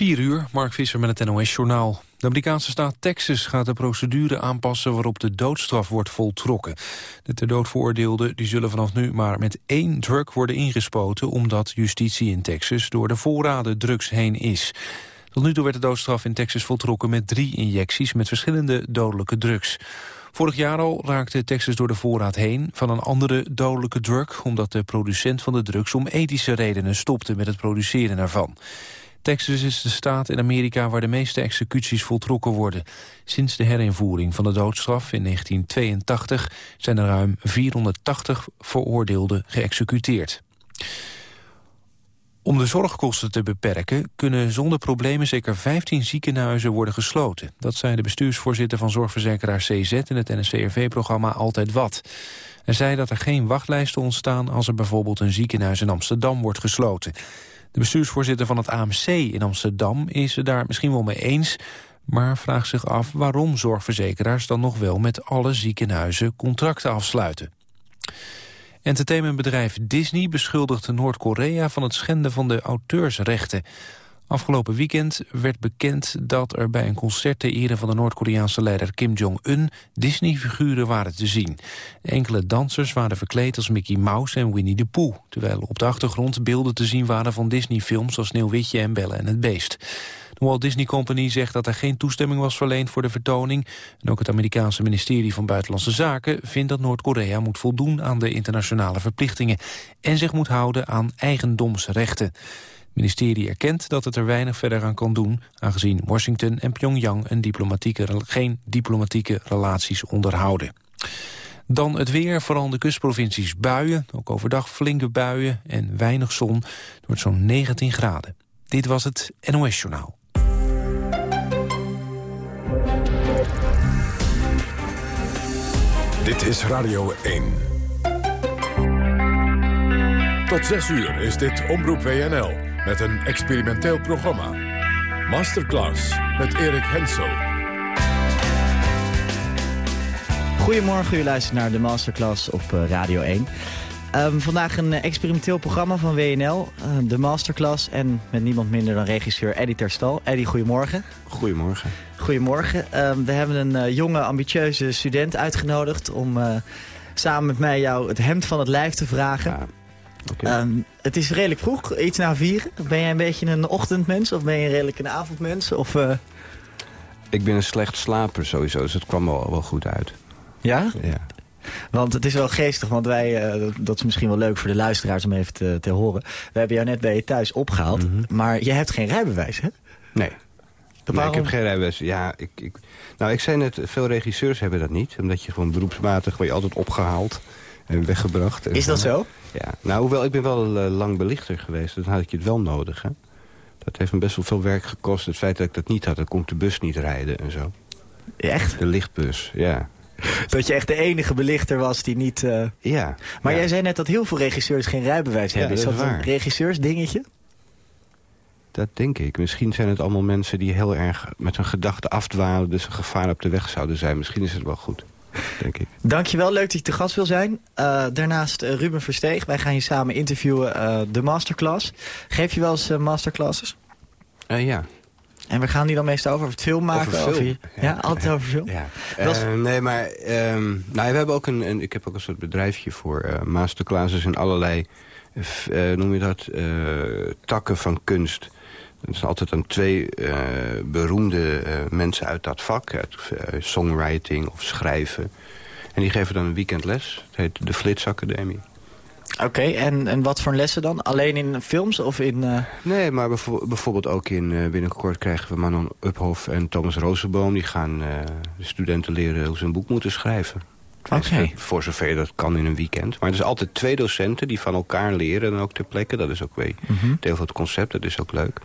4 uur, Mark Visser met het NOS-journaal. De Amerikaanse staat Texas gaat de procedure aanpassen waarop de doodstraf wordt voltrokken. De ter dood veroordeelden die zullen vanaf nu maar met één drug worden ingespoten... omdat justitie in Texas door de voorraden drugs heen is. Tot nu toe werd de doodstraf in Texas voltrokken met drie injecties... met verschillende dodelijke drugs. Vorig jaar al raakte Texas door de voorraad heen van een andere dodelijke drug... omdat de producent van de drugs om ethische redenen stopte met het produceren ervan. Texas is de staat in Amerika waar de meeste executies voltrokken worden. Sinds de herinvoering van de doodstraf in 1982 zijn er ruim 480 veroordeelden geëxecuteerd. Om de zorgkosten te beperken kunnen zonder problemen zeker 15 ziekenhuizen worden gesloten. Dat zei de bestuursvoorzitter van zorgverzekeraar CZ in het NSCRV-programma Altijd Wat. Hij zei dat er geen wachtlijsten ontstaan als er bijvoorbeeld een ziekenhuis in Amsterdam wordt gesloten. De bestuursvoorzitter van het AMC in Amsterdam is het daar misschien wel mee eens... maar vraagt zich af waarom zorgverzekeraars dan nog wel met alle ziekenhuizen contracten afsluiten. Entertainmentbedrijf Disney beschuldigt Noord-Korea van het schenden van de auteursrechten. Afgelopen weekend werd bekend dat er bij een concert ter ere van de Noord-Koreaanse leider Kim Jong-un Disney-figuren waren te zien. Enkele dansers waren verkleed als Mickey Mouse en Winnie the Pooh, terwijl op de achtergrond beelden te zien waren van Disney-films als Sneeuwwitje en Belle en het Beest. De Walt Disney Company zegt dat er geen toestemming was verleend voor de vertoning. En ook het Amerikaanse ministerie van Buitenlandse Zaken vindt dat Noord-Korea moet voldoen aan de internationale verplichtingen en zich moet houden aan eigendomsrechten. Ministerie erkent dat het er weinig verder aan kan doen... aangezien Washington en Pyongyang een diplomatieke, geen diplomatieke relaties onderhouden. Dan het weer, vooral de kustprovincies buien. Ook overdag flinke buien en weinig zon. Het wordt zo'n 19 graden. Dit was het NOS Journaal. Dit is Radio 1. Tot 6 uur is dit Omroep WNL met een experimenteel programma. Masterclass met Erik Hensel. Goedemorgen, u luistert naar de Masterclass op eh, Radio 1. Ehm, vandaag een eh, experimenteel programma van WNL, uh, eh, de Masterclass... en met niemand minder dan regisseur Eddie Terstal. Eddie, goedemorgen. Goedemorgen. Goedemorgen. Um, we hebben een jonge, ambitieuze student uitgenodigd... om samen met mij jou het hemd van het lijf te vragen. Ja. Ehm, het is redelijk vroeg, iets na vier. Ben jij een beetje een ochtendmens of ben je redelijk een avondmens? Of, uh... Ik ben een slecht slaper sowieso, dus het kwam wel, wel goed uit. Ja? Ja. Want het is wel geestig, want wij, uh, dat is misschien wel leuk voor de luisteraars om even te, te horen. We hebben jou net bij je thuis opgehaald, mm -hmm. maar je hebt geen rijbewijs, hè? Nee. nee ik heb geen rijbewijs. Ja, ik, ik, nou, ik zei net, veel regisseurs hebben dat niet. Omdat je gewoon beroepsmatig word je altijd opgehaald en weggebracht. is dat zo? Ja, nou, hoewel ik ben wel uh, lang belichter geweest, dan had ik het wel nodig. Hè? Dat heeft me best wel veel werk gekost. Het feit dat ik dat niet had, dan kon ik de bus niet rijden en zo. Echt? De lichtbus, ja. Dat je echt de enige belichter was die niet... Uh... Ja. Maar jij zei net dat heel veel regisseurs geen rijbewijs hebben. is dat, dat een regisseursdingetje? Dat denk ik. Misschien zijn het allemaal mensen die heel erg met hun gedachten afdwalen... dus een gevaar op de weg zouden zijn. Misschien is het wel goed denk ik. Dankjewel, leuk dat je te gast wil zijn. Uh, daarnaast uh, Ruben Versteeg, wij gaan je samen interviewen, uh, de masterclass. Geef je wel eens masterclasses? ja. En waar gaan die dan meestal over? Over het film maken? Over film. ja, ja, altijd over film? Ja. nee, maar um, nou, we hebben ook een, een, ik heb ook een soort bedrijfje voor masterclasses in allerlei, noem je dat, takken van kunst. Er zijn altijd dan twee uh, beroemde uh, mensen uit dat vak. Uit uh, songwriting of schrijven. En die geven dan een weekendles. Het heet de Flits Academie. Oké, en, en wat voor lessen dan? Alleen in films of in... Nee, maar bijvoorbeeld ook in... binnenkort krijgen we Manon Uphoff en Thomas Rozenboom. Die gaan de studenten leren hoe ze een boek moeten schrijven. Okay. Voor zover dat kan in een weekend. Maar er zijn altijd twee docenten die van elkaar leren. En ook ter plekke. Dat is ook weer mhm. deel van het concept. Dat is ook leuk.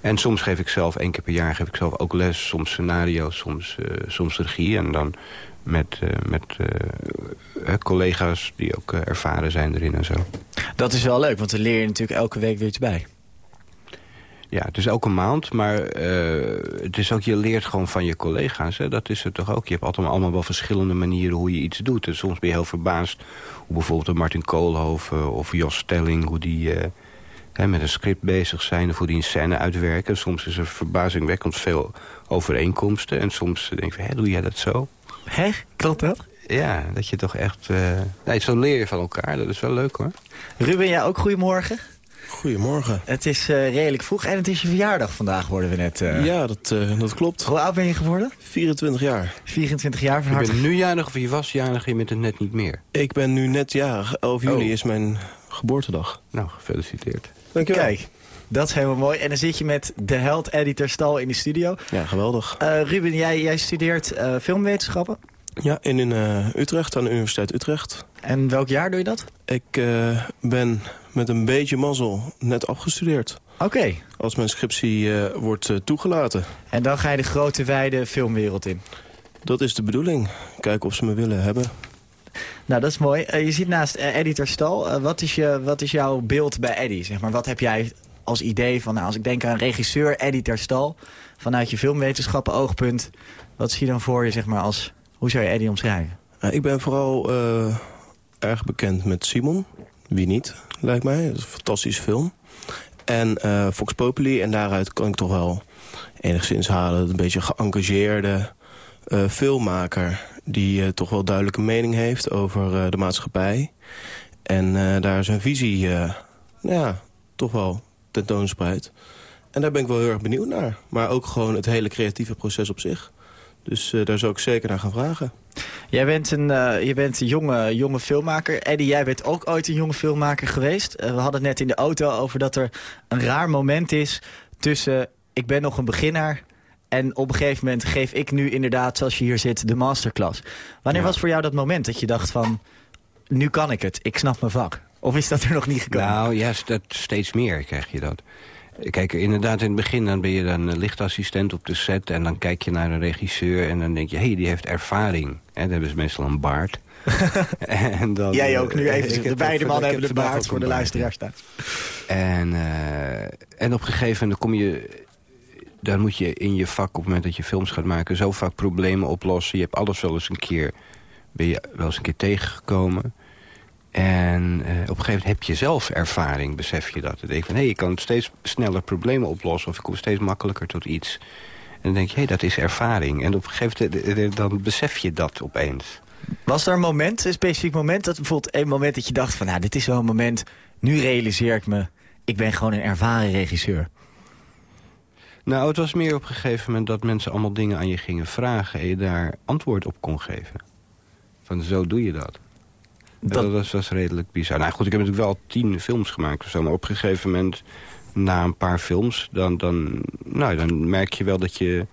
En soms geef ik zelf, één keer per jaar, geef ik zelf ook les. Soms scenario, soms, uh, soms regie. En dan met, uh, met uh, collega's die ook ervaren zijn erin en zo. Dat is wel leuk, want dan leer je natuurlijk elke week weer iets bij. Ja, het is elke maand, maar het is ook, je leert gewoon van je collega's. Hè? Dat is het toch ook. Je hebt altijd allemaal wel verschillende manieren hoe je iets doet. En soms ben je heel verbaasd hoe bijvoorbeeld Martin Koolhoven of Jos Stelling... hoe die hè, met een script bezig zijn... voor die een scène uitwerken. Soms is er verbazingwekkend veel overeenkomsten. En soms denk je, hé, doe jij dat zo? Hé, klopt dat? Ja, dat je toch echt... Uh, nee, zo leer je van elkaar. Dat is wel leuk, hoor. Ruben, jij ook goedemorgen. Goedemorgen. Het is uh, redelijk vroeg en het is je verjaardag vandaag, worden we net. Uh... Ja, dat, uh, dat klopt. Hoe oud ben je geworden? 24 jaar. 24 jaar, van harte... Je bent nu jarig of je was jarig je bent het net niet meer? Ik ben nu net jarig. 11 juli oh. is mijn geboortedag. Nou, gefeliciteerd. Dankjewel. Kijk, dat is helemaal mooi. En dan zit je met de held editor Stal in de studio. Ja, geweldig. Ruben, jij, jij studeert filmwetenschappen? Ja, in, in Utrecht, aan de Universiteit Utrecht. En welk jaar doe je dat? Ik ben met een beetje mazzel net afgestudeerd. Oké. Als mijn scriptie uh, wordt uh, toegelaten. En dan ga je de grote, wijde filmwereld in? Dat is de bedoeling. Kijken of ze me willen hebben. Nou, dat is mooi. Uh, je zit naast Eddie Terstal. wat, is je, wat is jouw beeld bij Eddie? Zeg maar, wat heb jij als idee van... Nou, als ik denk aan regisseur Eddie Terstal... vanuit je filmwetenschappen oogpunt... wat zie je dan voor je, zeg maar, als... Hoe zou je Eddie omschrijven? ik ben vooral erg bekend met Simon. Wie niet? lijkt mij. Dat is een fantastische film. En Fox Populi, en daaruit kan ik toch wel enigszins halen... een beetje geëngageerde filmmaker... die uh, toch wel duidelijke mening heeft over de maatschappij. En daar zijn visie ja, toch wel tentoonspreidt. En daar ben ik wel heel erg benieuwd naar. Maar ook gewoon het hele creatieve proces op zich. Dus daar zou ik zeker naar gaan vragen. Jij bent een, je bent een jonge, jonge filmmaker. Eddie, jij bent ook ooit een jonge filmmaker geweest. We hadden het net in de auto over dat er een raar moment is tussen... ik ben nog een beginner en op een gegeven moment geef ik nu inderdaad, zoals je hier zit, de masterclass. Wanneer was voor jou dat moment dat je dacht van... nu kan ik het, ik snap mijn vak? Of is dat er nog niet gekomen? Nou ja, dat, steeds meer krijg je dat. Kijk, inderdaad, in het begin dan ben je dan lichtassistent op de set... en dan kijk je naar een regisseur en dan denk je... hé, hey, die heeft ervaring. En dan hebben ze meestal een baard. en dan, Jij ook nu even. De beide mannen hebben de baard voor de luisteraars staan. En, uh, en op een gegeven moment kom je... dan moet je in je vak, op het moment dat je films gaat maken... zo vaak problemen oplossen. Je hebt alles wel eens een keer... ben je wel eens een keer tegengekomen... En uh, op een gegeven moment heb je zelf ervaring, besef je dat. Dan denk je van, hé, hey, ik kan steeds sneller problemen oplossen... of ik kom steeds makkelijker tot iets. En dan denk je, hé, hey, dat is ervaring. En op een gegeven moment dan besef je dat opeens. Was er een moment, een specifiek moment... dat bijvoorbeeld een moment dat je dacht van... nou, dit is wel een moment, nu realiseer ik me... ik ben gewoon een ervaren regisseur. Nou, het was meer op een gegeven moment dat mensen allemaal dingen aan je gingen vragen... en je daar antwoord op kon geven. Van zo doe je dat. Dat... dat was, redelijk bizar. Nou goed, ik heb natuurlijk wel tien films gemaakt of zo. Maar op een gegeven moment, na een paar films... dan, dan, nou, dan merk je wel dat je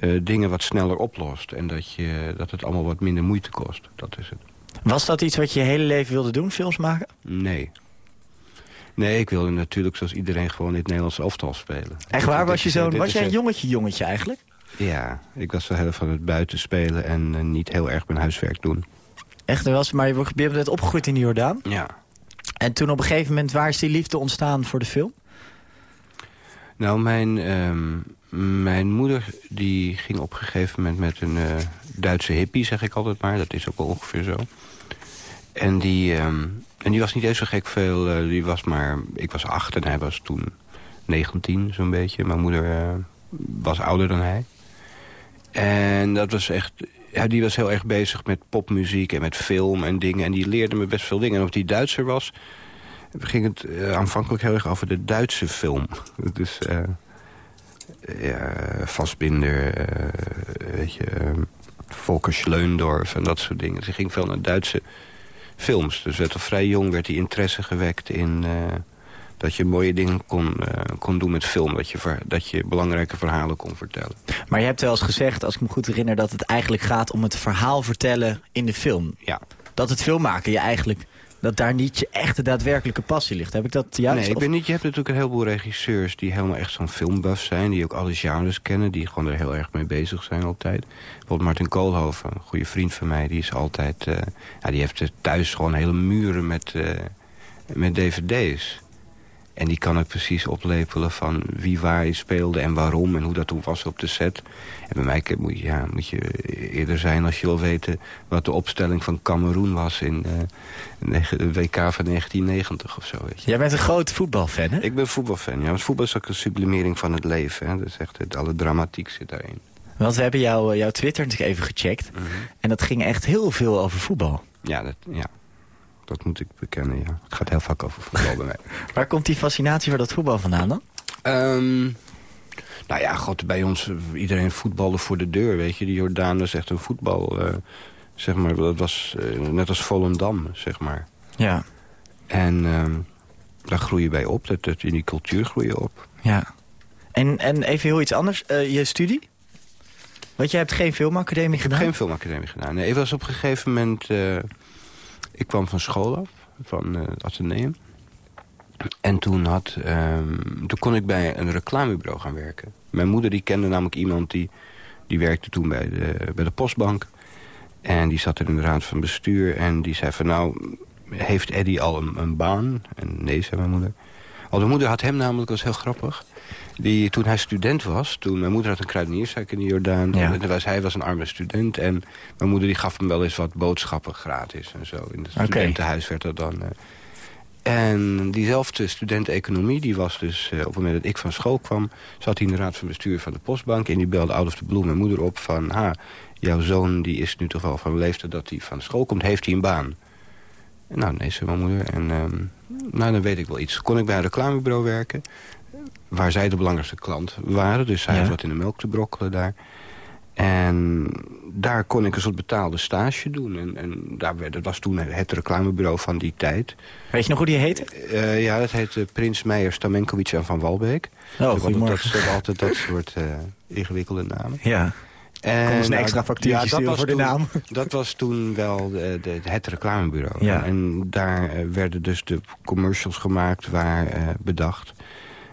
uh, dingen wat sneller oplost. En dat, je, dat het allemaal wat minder moeite kost. Dat is het. Was dat iets wat je je hele leven wilde doen, films maken? Nee. Nee, ik wilde natuurlijk zoals iedereen gewoon in het Nederlands elftal spelen. Echt waar? Was, je zo'n, was jij een jongetje jongetje eigenlijk? Ja, ik was wel heel van het buiten spelen en uh, niet heel erg mijn huiswerk doen. Echt, was, maar je bent net opgegroeid in de Jordaan. Ja. En toen op een gegeven moment, waar is die liefde ontstaan voor de film? Nou, mijn, um, mijn moeder die ging op een gegeven moment met een uh, Duitse hippie, zeg ik altijd maar. Dat is ook wel ongeveer zo. En die, um, en die was niet eens zo gek veel. Uh, die was maar, ik was acht en hij was toen 19 zo'n beetje. Mijn moeder uh, was ouder dan hij. En dat was echt ja, die was heel erg bezig met popmuziek en met film en dingen. En die leerde me best veel dingen. En of die Duitser was, ging het uh, aanvankelijk heel erg over de Duitse film. Dus ja, Vastbinder, weet je, Volker Schleundorf en dat soort dingen. Ze ging veel naar Duitse films. Dus werd al vrij jong werd die interesse gewekt in dat je mooie dingen kon, uh, kon doen met film. Dat je, ver, dat je belangrijke verhalen kon vertellen. Maar je hebt wel eens gezegd, als ik me goed herinner... dat het eigenlijk gaat om het verhaal vertellen in de film. Ja. Dat het filmmaken je eigenlijk... dat daar niet je echte daadwerkelijke passie ligt. Heb ik dat juist? Nee, ik ben niet, je hebt natuurlijk een heleboel regisseurs... die helemaal echt zo'n filmbuff zijn. Die ook alle genres kennen. Die gewoon er heel erg mee bezig zijn altijd. Bijvoorbeeld Martin Koolhoven, een goede vriend van mij. Die is altijd... Uh, ja, die heeft thuis gewoon hele muren met, uh, met dvd's. En die kan ik precies oplepelen van wie waar speelde en waarom... en hoe dat toen was op de set. En bij mij moet je, ja, moet je eerder zijn als je wil weten... wat de opstelling van Cameroen was in uh, de WK van 1990 of zo. Weet je. Jij bent een groot voetbalfan, hè? Ik ben voetbalfan, ja. Want voetbal is ook een sublimering van het leven. Hè. Dat is echt, het, alle dramatiek zit daarin. Want we hebben jou, jouw Twitter natuurlijk even gecheckt. Mhm. En dat ging echt heel veel over voetbal. Ja, dat, ja, dat moet ik bekennen, ja. Het gaat heel vaak over voetbal bij mij. Waar komt die fascinatie voor dat voetbal vandaan dan? Um, nou ja, god, bij ons, iedereen voetbalde voor de deur, weet je. Die Jordaan is echt een voetbal, uh, zeg maar. Dat was uh, net als Volendam, zeg maar. Ja. En um, daar groei je bij op, dat, dat, in die cultuur groei je op. Ja. En, en even heel iets anders, uh, je studie? Want jij hebt geen filmacademie gedaan? geen filmacademie gedaan. Nee, ik was op een gegeven moment... Ik kwam van school af, van uh, het Atheneum. En toen, had, um, toen kon ik bij een reclamebureau gaan werken. Mijn moeder die kende namelijk iemand die, die werkte toen bij de, bij de postbank. En die zat er in de raad van bestuur. En die zei van nou, heeft Eddie al een, een baan? En nee, zei mijn moeder. Al de moeder had hem namelijk, dat was heel grappig... Die, toen hij student was, toen mijn moeder had een kruidenierszaak in de Jordaan. Ja. was, hij was een arme student en mijn moeder die gaf hem wel eens wat boodschappen gratis en zo. In het studentenhuis werd dat dan... Uh, en diezelfde student economie, die was dus uh, op het moment dat ik van school kwam... zat hij in de raad van bestuur van de postbank... en die belde out of the blue mijn moeder op van... ha, jouw zoon die is nu toch wel van leeftijd dat hij van school komt, heeft hij een baan? En nou, nee, zei mijn moeder. En um, nou, dan weet ik wel iets. Kon ik bij een reclamebureau werken waar zij de belangrijkste klant waren. Dus hij ja. wat in de melk te brokkelen daar. En daar kon ik een soort betaalde stage doen. En, en daar werd, dat was toen het reclamebureau van die tijd. Weet je nog hoe die heette? Uh, ja, dat heette Prins Meijer Stamenkovic en Van Walbeek. Oh, dus goedemorgen. Dat, dat, altijd dat soort uh, ingewikkelde namen. Ja. En, een extra factuur ja, voor de naam. Dat was toen wel de, de, het reclamebureau. Ja. En daar uh, werden dus de commercials gemaakt waar bedacht eh,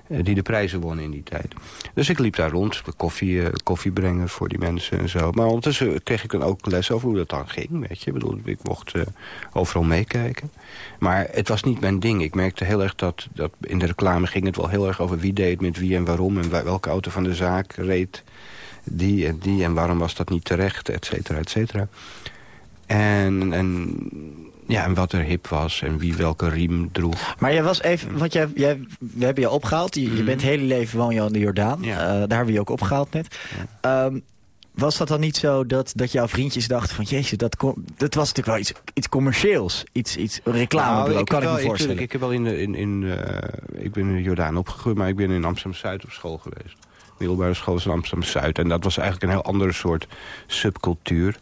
die de prijzen wonnen in die tijd. Dus ik liep daar rond, koffie, eh, koffie brengen voor die mensen en zo. Maar ondertussen kreeg ik dan ook les over hoe dat dan ging, weet je. Ik bedoel, ik mocht uh, overal meekijken. Maar het was niet mijn ding. Ik merkte heel erg dat, dat in de reclame ging het wel heel erg over wie deed met wie en waarom... en welke auto van de zaak reed die en die en waarom was dat niet terecht, et cetera, et cetera. En, en ja, en wat er hip was en wie welke riem droeg. Maar jij was even, want jij, jij, we hebben je opgehaald. Je, je mhm. bent het hele leven woon je al in de Jordaan. Ja. Uh, daar hebben we je ook opgehaald net. Um, was dat dan niet zo dat, dat jouw vriendjes dachten van... jezus, dat, dat was natuurlijk wel iets, iets commercieels. Iets, iets reclame, nou, ik kan ik me voorstellen. Ik, ik, heb wel in, in, in uh, ik ben in de Jordaan opgegroeid... maar ik ben in Amsterdam-Zuid op school geweest. Middelbare school is in Amsterdam-Zuid. En dat was eigenlijk een heel andere soort subcultuur.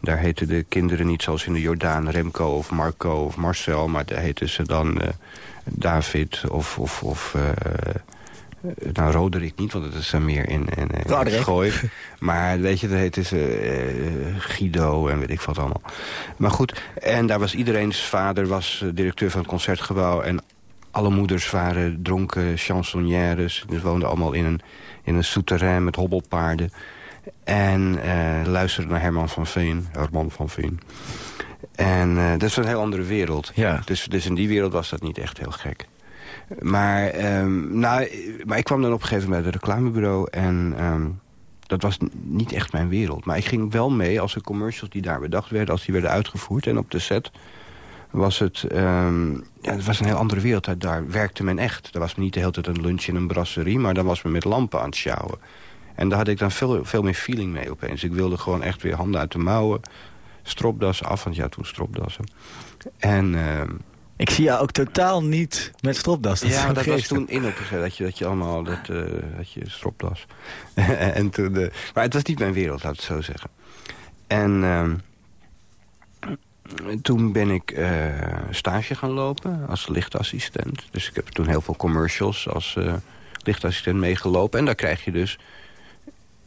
Daar heten de kinderen niet zoals in de Jordaan Remco of Marco of Marcel... maar daar heten ze dan uh, David of... of, of uh, nou, Roderick niet, want het is dan meer in, in, in Gooi. Maar weet je, dat heette ze uh, Guido en weet ik wat allemaal. Maar goed, en daar was iedereen's vader was directeur van het Concertgebouw... en alle moeders waren dronken chansonnières. Ze woonden allemaal in een, in een souterrain met hobbelpaarden. En uh, luisterde naar Herman van Veen. Herman van Veen. En uh, dat is een heel andere wereld. Ja. Dus, dus in die wereld was dat niet echt heel gek. Maar, um, nou, maar ik kwam dan op een gegeven moment bij het reclamebureau. En um, dat was niet echt mijn wereld. Maar ik ging wel mee als de commercials die daar bedacht werden... als die werden uitgevoerd. En op de set was het... Um, ja, het was een heel andere wereld. Daar werkte men echt. Daar was men niet de hele tijd een lunch in een brasserie... maar dan was men met lampen aan het sjouwen. En daar had ik dan veel, veel meer feeling mee opeens. Ik wilde gewoon echt weer handen uit de mouwen. Stropdassen af, want ja, toen stropdassen. En... Uh, ik zie jou ook totaal niet met stropdas. Dat ja, dat was toen in op dat je, dat je allemaal dat, uh, dat je stropdas. en toen, uh, maar het was niet mijn wereld, laat ik het zo zeggen. En uh, toen ben ik uh, stage gaan lopen als lichtassistent. Dus ik heb toen heel veel commercials als lichtassistent meegelopen. En daar krijg je dus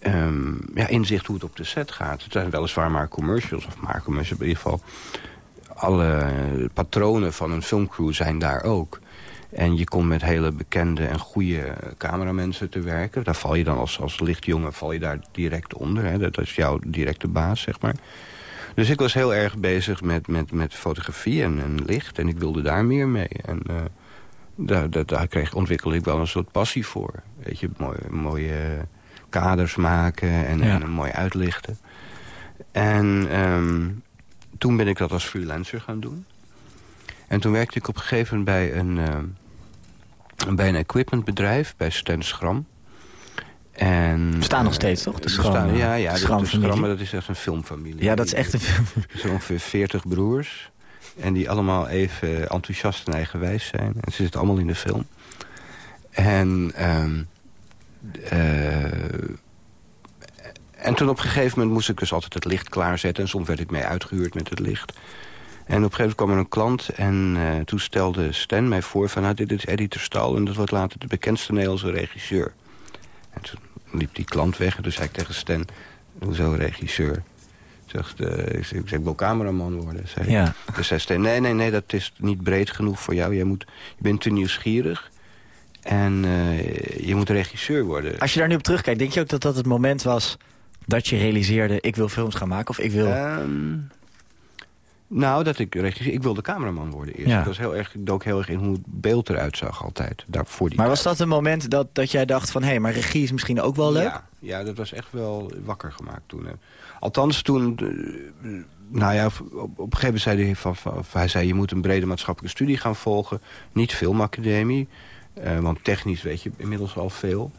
um, ja, inzicht hoe het op de set gaat. Het zijn weliswaar maar commercials, of maar commercials in ieder geval. Alle patronen van een filmcrew zijn daar ook. En je komt met hele bekende en goede cameramensen te werken. Daar val je dan als, als lichtjongen val je daar direct onder. Hè. Dat is jouw directe baas, zeg maar. Dus ik was heel erg bezig met, met, met fotografie en, licht. En ik wilde daar meer mee. En uh, daar, daar, daar kreeg, ontwikkelde ik wel een soort passie voor. Weet je, mooie, mooie kaders maken en, en mooi uitlichten. En ehm, toen ben ik dat als freelancer gaan doen. En toen werkte ik op een gegeven moment bij een, uh, bij een equipmentbedrijf, bij Stan Schram. En, staan nog steeds, toch? De Schram, ja, ja, de Schram, de Schram, maar dat is echt een filmfamilie. Ja, dat is echt een film. Er zijn ongeveer 40 broers. En die allemaal even enthousiast en eigenwijs zijn. En ze zitten allemaal in de film. En, um, en toen op een gegeven moment moest ik dus altijd het licht klaarzetten. En soms werd ik mee uitgehuurd met het licht. En op een gegeven moment kwam er een klant en uh, toen stelde Stan mij voor... van nou, dit is Eddie Terstal en dat wordt later de bekendste Nederlandse regisseur. En toen liep die klant weg en toen zei ik tegen Stan... hoezo regisseur? Zegt, uh, ik, zeg, ik wil cameraman worden. Zei ja. Dus zei Stan, nee, nee, nee, dat is niet breed genoeg voor jou. Jij moet, je bent te nieuwsgierig en uh, je moet regisseur worden. Als je daar nu op terugkijkt, denk je ook dat dat het moment was... dat je realiseerde, ik wil films gaan maken of ik wil... Um, nou, dat ik regisseer. Ik wilde cameraman worden eerst. Ja. Ik, was heel erg, ik dook heel erg in hoe het beeld eruit zag altijd. Daar, voor die maar was dat een moment dat, dat jij dacht van... hé, hey, maar regie is misschien ook wel leuk? Ja, ja, dat was echt wel wakker gemaakt toen. Althans toen... Uh, nou ja, op, op, een gegeven moment zei hij... Van, van, hij zei, je moet een brede maatschappelijke studie gaan volgen. Niet filmacademie. Uh, want technisch weet je inmiddels al veel.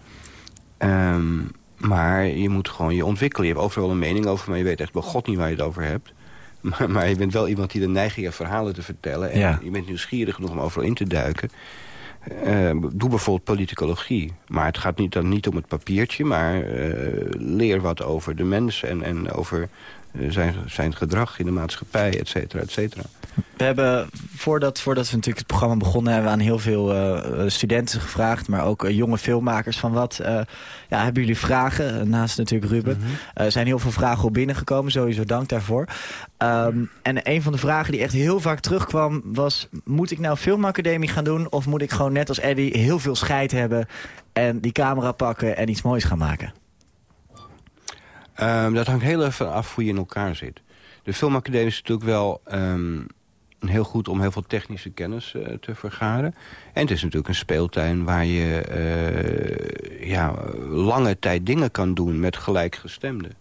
Um, maar je moet gewoon je ontwikkelen. Je hebt overal een mening over, maar je weet echt bij god niet waar je het over hebt. Maar, maar, je bent wel iemand die de neiging heeft verhalen te vertellen. En je bent nieuwsgierig genoeg om overal in te duiken. Uh, doe bijvoorbeeld politicologie. Maar het gaat niet, dan niet om het papiertje, maar uh, leer wat over de mens en, en over zijn, zijn gedrag in de maatschappij, et cetera, et cetera. We hebben, voordat, voordat we natuurlijk het programma begonnen... hebben we aan heel veel uh, studenten gevraagd... maar ook uh, jonge filmmakers van wat... Uh, ja, hebben jullie vragen? Naast natuurlijk Ruben. Mhm. Er zijn heel veel vragen op binnengekomen. Sowieso dank daarvoor. Um, en een van de vragen die echt heel vaak terugkwam was... moet ik nou filmacademie gaan doen... of moet ik gewoon net als Eddie heel veel scheid hebben... en die camera pakken en iets moois gaan maken? Um, dat hangt heel even af hoe je in elkaar zit. De filmacademie is natuurlijk wel... Um, heel goed om heel veel technische kennis uh, te vergaren. En het is natuurlijk een speeltuin waar je uh, ja, lange tijd dingen kan doen met gelijkgestemden.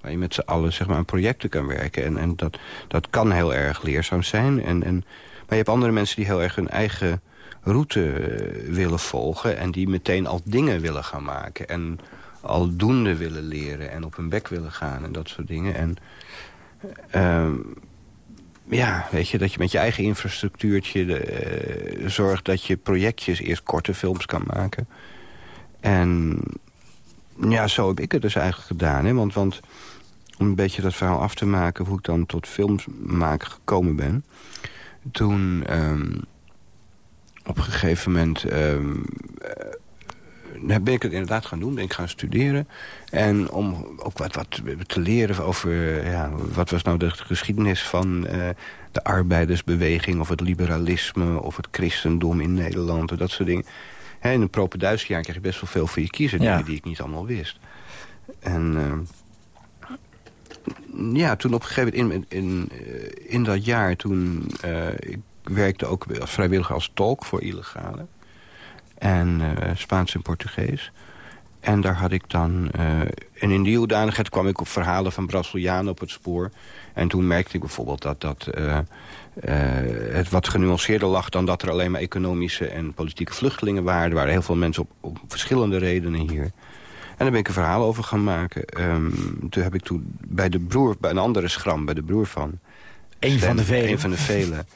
Waar je met z'n allen zeg maar, aan projecten kan werken. En, en dat, dat kan heel erg leerzaam zijn. En, en, maar je hebt andere mensen die heel erg hun eigen route uh, willen volgen... en die meteen al dingen willen gaan maken. En aldoende willen leren en op hun bek willen gaan en dat soort dingen. En... Uh, ja, weet je, dat je met je eigen infrastructuurtje uh, zorgt dat je projectjes eerst korte films kan maken. En ja, zo heb ik het dus eigenlijk gedaan. Hè? Want, want om een beetje dat verhaal af te maken... hoe ik dan tot films maken gekomen ben. Toen um, op een gegeven moment... Um, ben ik het inderdaad gaan doen, ben ik gaan studeren. En om ook wat, wat te leren over... Ja, wat was nou de geschiedenis van uh, de arbeidersbeweging... of het liberalisme of het christendom in Nederland... en dat soort dingen. He, in een jaar krijg je best wel veel voor je kiezen... Ja. die ik niet allemaal wist. En... Uh, ja, toen op een gegeven moment in, in, uh, in dat jaar... toen uh, ik werkte ook als vrijwilliger als tolk voor illegale en uh, Spaans en Portugees. En daar had ik dan... Uh, en in die hoedanigheid kwam ik op verhalen van Brazilianen op het spoor. En toen merkte ik bijvoorbeeld dat, dat uh, het wat genuanceerder lag... dan dat er alleen maar economische en politieke vluchtelingen waren. Er waren heel veel mensen op, op verschillende redenen hier. En daar ben ik een verhaal over gaan maken. Um, toen heb ik toen bij de broer, bij een andere schram, bij de broer van... Eén van de velen. Een van de velen.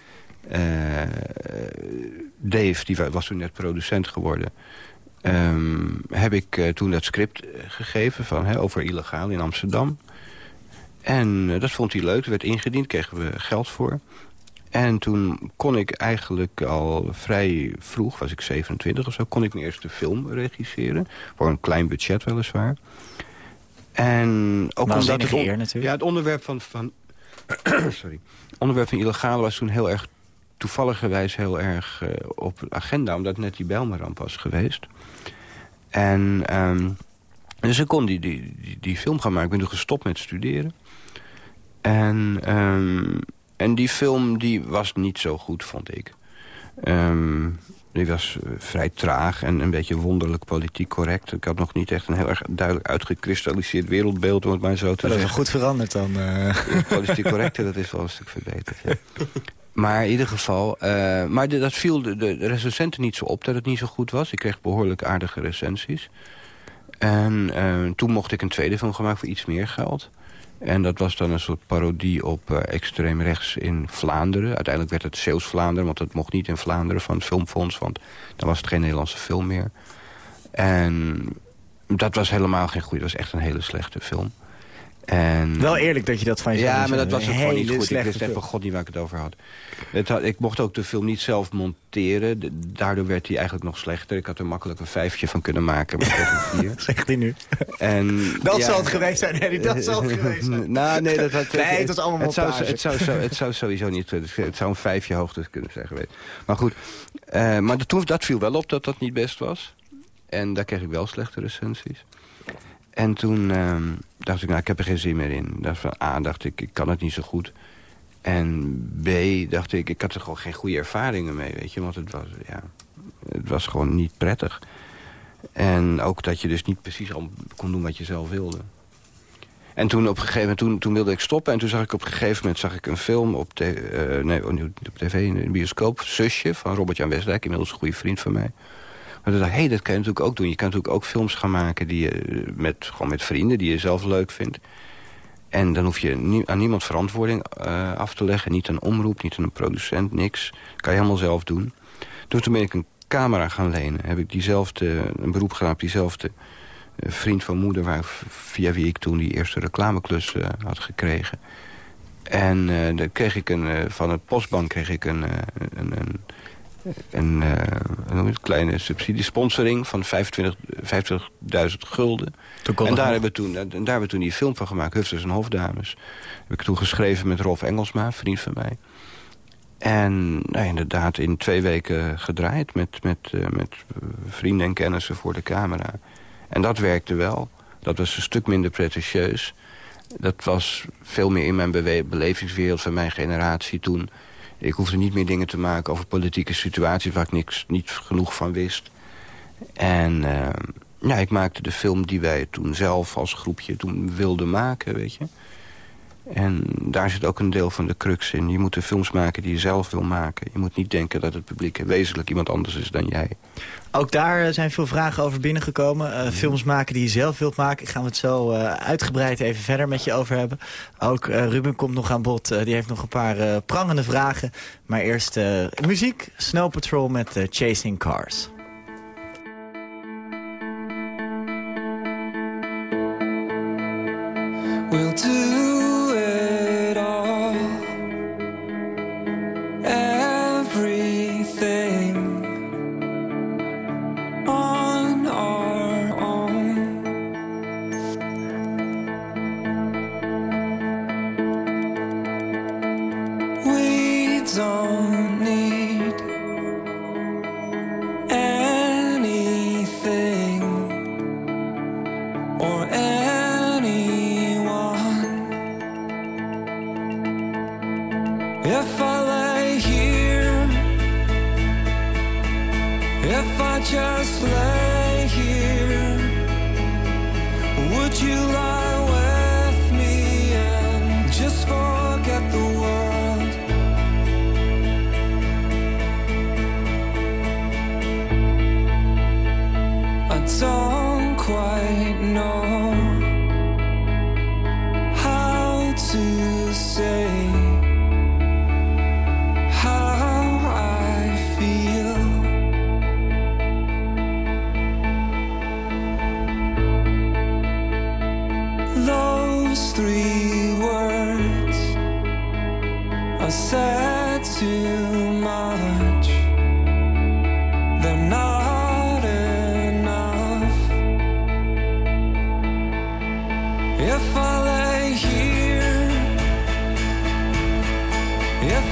Dave, die was toen net producent geworden... Um, heb ik uh, toen dat script eh, gegeven van, hè, over illegaal in Amsterdam. En uh, dat vond hij leuk, er werd ingediend, kregen we geld voor. En toen kon ik eigenlijk al vrij vroeg, was ik 27 of zo... kon ik mijn eerste film regisseren. Voor een klein budget weliswaar. En ook omdat het, on natuurlijk. Ja, het onderwerp van, van sorry, onderwerp van illegale was toen heel erg toevalligerwijs heel erg uh, op de agenda... omdat net die Belmeramp was geweest. En um, dus ik kon die, die, die, die, film gaan maken. Ik ben toen gestopt met studeren. En, um, en die film die was niet zo goed, vond ik. Um, die was eh, vrij traag en een beetje wonderlijk politiek correct. Ik had nog niet echt een heel erg duidelijk uitgekristalliseerd wereldbeeld... om het maar zo te dat zeggen. Dat is goed veranderd dan. Uh... Politiek correcte, dat is wel een stuk verbeterd, ja. Maar in ieder geval... Uh, maar dat viel de, de, recensenten niet zo op dat het niet zo goed was. Ik kreeg behoorlijk aardige recensies. En uh, toen mocht ik een tweede film maken voor iets meer geld. En dat was dan een soort parodie op uh, extreem rechts in Vlaanderen. Uiteindelijk werd het Zeeuws-Vlaanderen, want het mocht niet in Vlaanderen van het Filmfonds. Want dan was het geen Nederlandse film meer. En dat was helemaal geen goede, dat was echt een hele slechte film. En, Wel eerlijk dat je dat van jezelf Ja, maar dat was ook gewoon niet goed. Ik wist echt van god niet waar ik het over had. Het had. Ik mocht ook de film niet zelf monteren. De, daardoor werd hij eigenlijk nog slechter. Ik had er makkelijk een vijfje van kunnen maken. Maar een vier. Zegt hij nu. En, dat ja, zal het geweest zijn, Eddie. Dat zal het geweest zijn. nou, nee, dat had, nee, het was allemaal het zou, montage. het, zou, het, zou, het zou sowieso niet... Het zou een vijfje hoogte kunnen zijn geweest. Maar goed, uh, maar de, toen, dat viel wel op dat dat niet best was. En daar kreeg ik wel slechte recensies. En toen uh, dacht ik, nou, ik heb er geen zin meer in. Dat van A, dacht ik, ik kan het niet zo goed. En B, dacht ik, ik had er gewoon geen goede ervaringen mee, weet je. Want het was, ja, het was gewoon niet prettig. En ook dat je dus niet precies al kon doen wat je zelf wilde. En toen op gegeven moment, toen, toen wilde ik stoppen. En toen zag ik op een gegeven moment zag ik een film op, te, uh, nee, op tv in bioscoop. Zusje van Robert-Jan Westdijk, inmiddels een goede vriend van mij. Maar toen dacht ik, hé, hey, dat kan je natuurlijk ook doen. Je kan natuurlijk ook films gaan maken die je met, gewoon met vrienden die je zelf leuk vindt. En dan hoef je aan niemand verantwoording uh, af te leggen. Niet aan omroep, niet aan een producent, niks. Dat kan je helemaal zelf doen. Toen ben ik een camera gaan lenen. Heb ik diezelfde, een beroep gedaan op diezelfde uh, vriend van moeder... Waar, via wie ik toen die eerste reclameklus had gekregen. En dan kreeg ik een, van het postbank kreeg ik een, een, een een uh, kleine subsidiesponsoring van 25.000 50 gulden. En daar, hebben we toen, en daar hebben we toen die film van gemaakt, Hufters en Hofdames. Heb ik toen geschreven met Rolf Engelsma, vriend van mij. En nou, inderdaad in twee weken gedraaid met, met, uh, met vrienden en kennissen voor de camera. En dat werkte wel. Dat was een stuk minder pretentieus. Dat was veel meer in mijn belevingswereld van mijn generatie toen... Ik hoefde niet meer dingen te maken over politieke situaties... waar ik niks, niet genoeg van wist. En uh, ja, ik maakte de film die wij toen zelf als groepje toen wilden maken, weet je. En daar zit ook een deel van de crux in. Je moet de films maken die je zelf wil maken. Je moet niet denken dat het publiek wezenlijk iemand anders is dan jij. Ook daar zijn veel vragen over binnengekomen. Uh, films maken die je zelf wilt maken. Gaan we het zo uh, uitgebreid even verder met je over hebben. Ook uh, Ruben komt nog aan bod. die heeft nog een paar prangende vragen. Maar eerst muziek. Snow Patrol met Chasing Cars.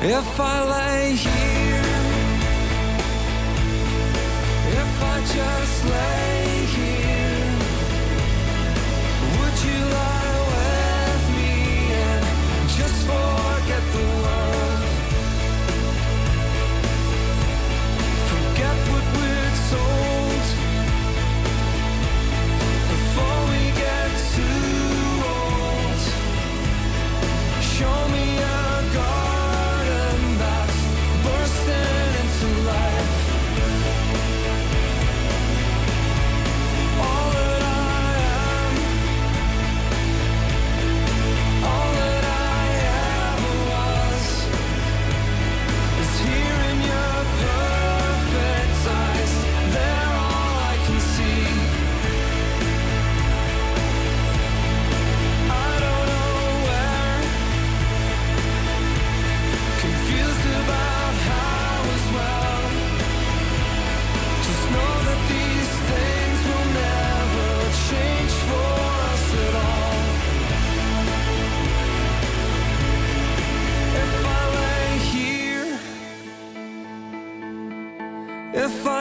If I lay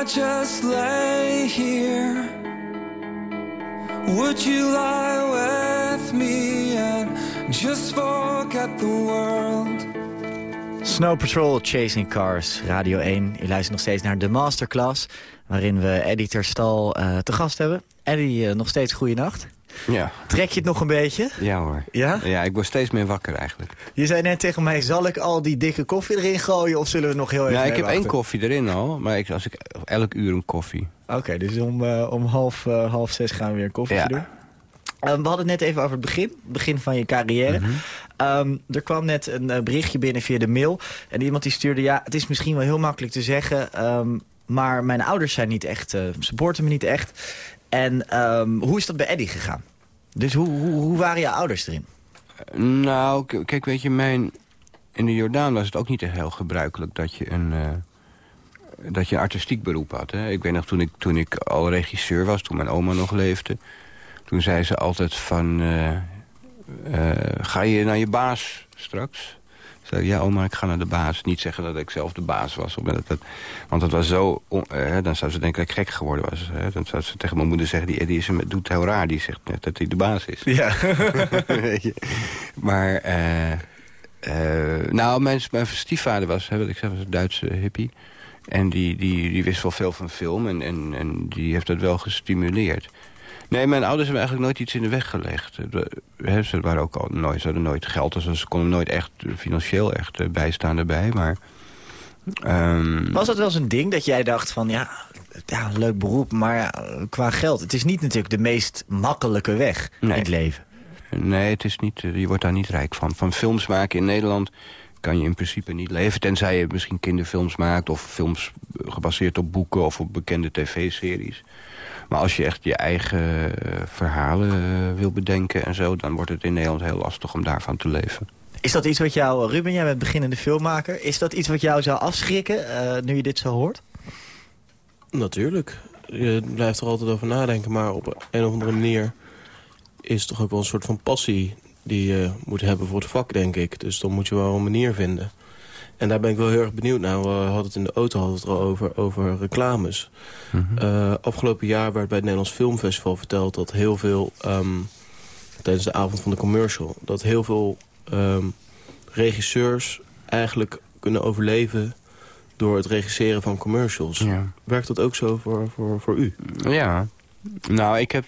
just lay here, would you lie with me and just forget the world? Snow Patrol, Chasing Cars, Radio 1. U luistert nog steeds naar de Masterclass... waarin we Eddie Terstal eh te gast hebben. Eddie, eh, nog steeds goeienacht. Ja, Trek je het nog een beetje? ja hoor. Ja? Ja, ik word steeds meer wakker eigenlijk. Je zei net tegen mij, zal ik al die dikke koffie erin gooien... of zullen we nog heel even Ja, ik heb één koffie erin al, maar ik, als ik, elk uur een koffie. Oké, dus om, eh, om half, eh, half zes gaan we weer een koffie Ja. doen. Ehm, we hadden het net even over het begin, het begin van je carrière. Ehm, er kwam net een eh, berichtje binnen via de mail. En iemand die stuurde, ja, het is misschien wel heel makkelijk te zeggen... ehm, maar mijn ouders zijn niet echt, eh, supporten me niet echt. En ehm, hoe is dat bij Eddie gegaan? Dus hoe, hoe, hoe waren je ouders erin? Nou, kijk, weet je, mijn... in de Jordaan was het ook niet heel gebruikelijk dat je een, eh, dat je een artistiek beroep had. Hè? Ik weet nog, toen ik, toen ik al regisseur was, toen mijn oma nog leefde... toen zei ze altijd van... eh, eh, ga je naar je baas straks? Ik ja, oma, ik ga naar de baas. Niet zeggen dat ik zelf de baas was. Of dat, dat- want dat was zo... eh, dan zou ze denken dat ik gek geworden was. Hè? Dan zou ze tegen mijn moeder zeggen... die, die is, doet heel raar. Die zegt net dat hij de baas is. Ja. Weet je. Maar, eh, eh, nou, mijn, mijn stiefvader was, hè, wat ik zeg, was een Duitse hippie. En die, die, die wist wel veel van film en, en, en die heeft dat wel gestimuleerd. Nee, mijn ouders hebben eigenlijk nooit iets in de weg gelegd. Hè, Ze, waren ook al nooit, ze hadden nooit geld, dus ze konden nooit echt eh, financieel echt eh, bijstaan erbij. Maar, ehm, Was dat wel eens een ding dat jij dacht van, ja, ja leuk beroep, maar qua geld. Het is niet natuurlijk de meest makkelijke weg in Nee. het leven. Nee, het is niet, eh, je wordt daar niet rijk van. Van films maken in Nederland kan je in principe niet leven. Tenzij je misschien kinderfilms maakt... of films gebaseerd op boeken of op bekende tv-series. Maar als je echt je eigen eh, verhalen eh, wil bedenken en zo... dan wordt het in Nederland heel lastig om daarvan te leven. Is dat iets wat jou, Ruben, jij bent beginnende filmmaker... is dat iets wat jou zou afschrikken eh, nu je dit zo hoort? Natuurlijk. Je blijft er altijd over nadenken, maar op een of andere manier is het toch ook wel een soort van passie die je moet hebben voor het vak, denk ik. Dus dan moet je wel een manier vinden. En daar ben ik wel heel erg benieuwd naar. We hadden het in de auto hadden het al over, over reclames. Eh, afgelopen jaar werd bij het Nederlands Filmfestival verteld... dat heel veel, ehm, tijdens de avond van de commercial... dat heel veel ehm, regisseurs eigenlijk kunnen overleven... door het regisseren van commercials. Ja. Werkt dat ook zo voor, voor, voor u? Ja, nou, ik heb...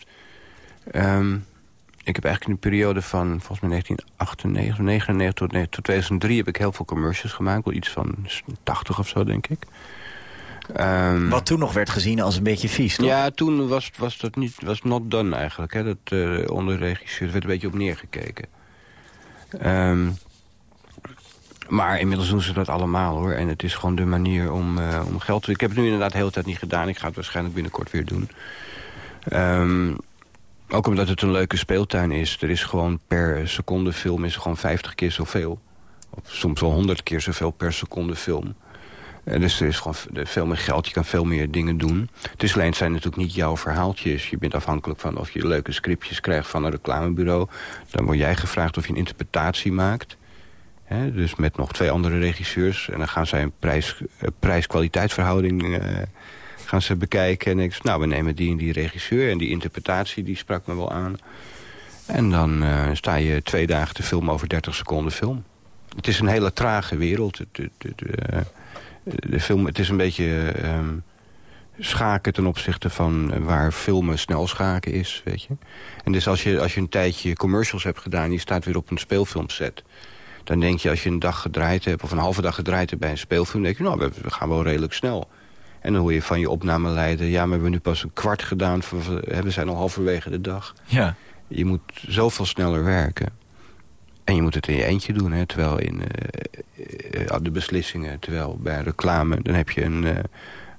ehm, ik heb eigenlijk in de periode van volgens mij 1998, 99 tot, nee, tot 2003 heb ik heel veel commercials gemaakt. Wel iets van 80 of zo, denk ik. Ehm, Wat toen nog werd gezien als een beetje vies, toch? Ja, toen was, was dat niet, was not done eigenlijk. Hè? Dat, eh onder de regisseur er werd een beetje op neergekeken. Ehm, maar inmiddels doen ze dat allemaal hoor. En het is gewoon de manier om, eh, om geld te... Ik heb het nu inderdaad de hele tijd niet gedaan. Ik ga het waarschijnlijk binnenkort weer doen. Ehm, ook omdat het een leuke speeltuin is. Er is gewoon per seconde film is gewoon 50 keer zoveel. Of soms wel 100 keer zoveel per seconde film. Eh, dus er is gewoon veel meer geld. Je kan veel meer dingen doen. Het is alleen, het zijn natuurlijk niet jouw verhaaltjes. Je bent afhankelijk van of je leuke scriptjes krijgt van een reclamebureau. Dan word jij gevraagd of je een interpretatie maakt. Dus met nog twee andere regisseurs. En dan gaan zij een prijs, eh, eh, gaan ze bekijken. En ik zeg, nou, we nemen die en die regisseur. En die interpretatie, die sprak me wel aan. En dan eh, sta je twee dagen te filmen over 30 seconden film. Het is een hele trage wereld. Het, het, eh, de film, het is een beetje ehm, schaken ten opzichte van eh, waar filmen snel schaken is, weet je. En dus als je, als je een tijdje commercials hebt gedaan... je staat weer op een speelfilmset... dan denk je als je een dag gedraaid hebt... of een halve dag gedraaid hebt bij een speelfilm... denk je, nou, we gaan wel redelijk snel. En dan hoor je van je opnameleider... ja, maar we hebben nu pas een kwart gedaan... We zijn al halverwege de dag. Ja. Je moet zoveel sneller werken. En je moet het in je eentje doen, hè, terwijl in eh, eh, de beslissingen... terwijl bij reclame, dan heb je een, eh,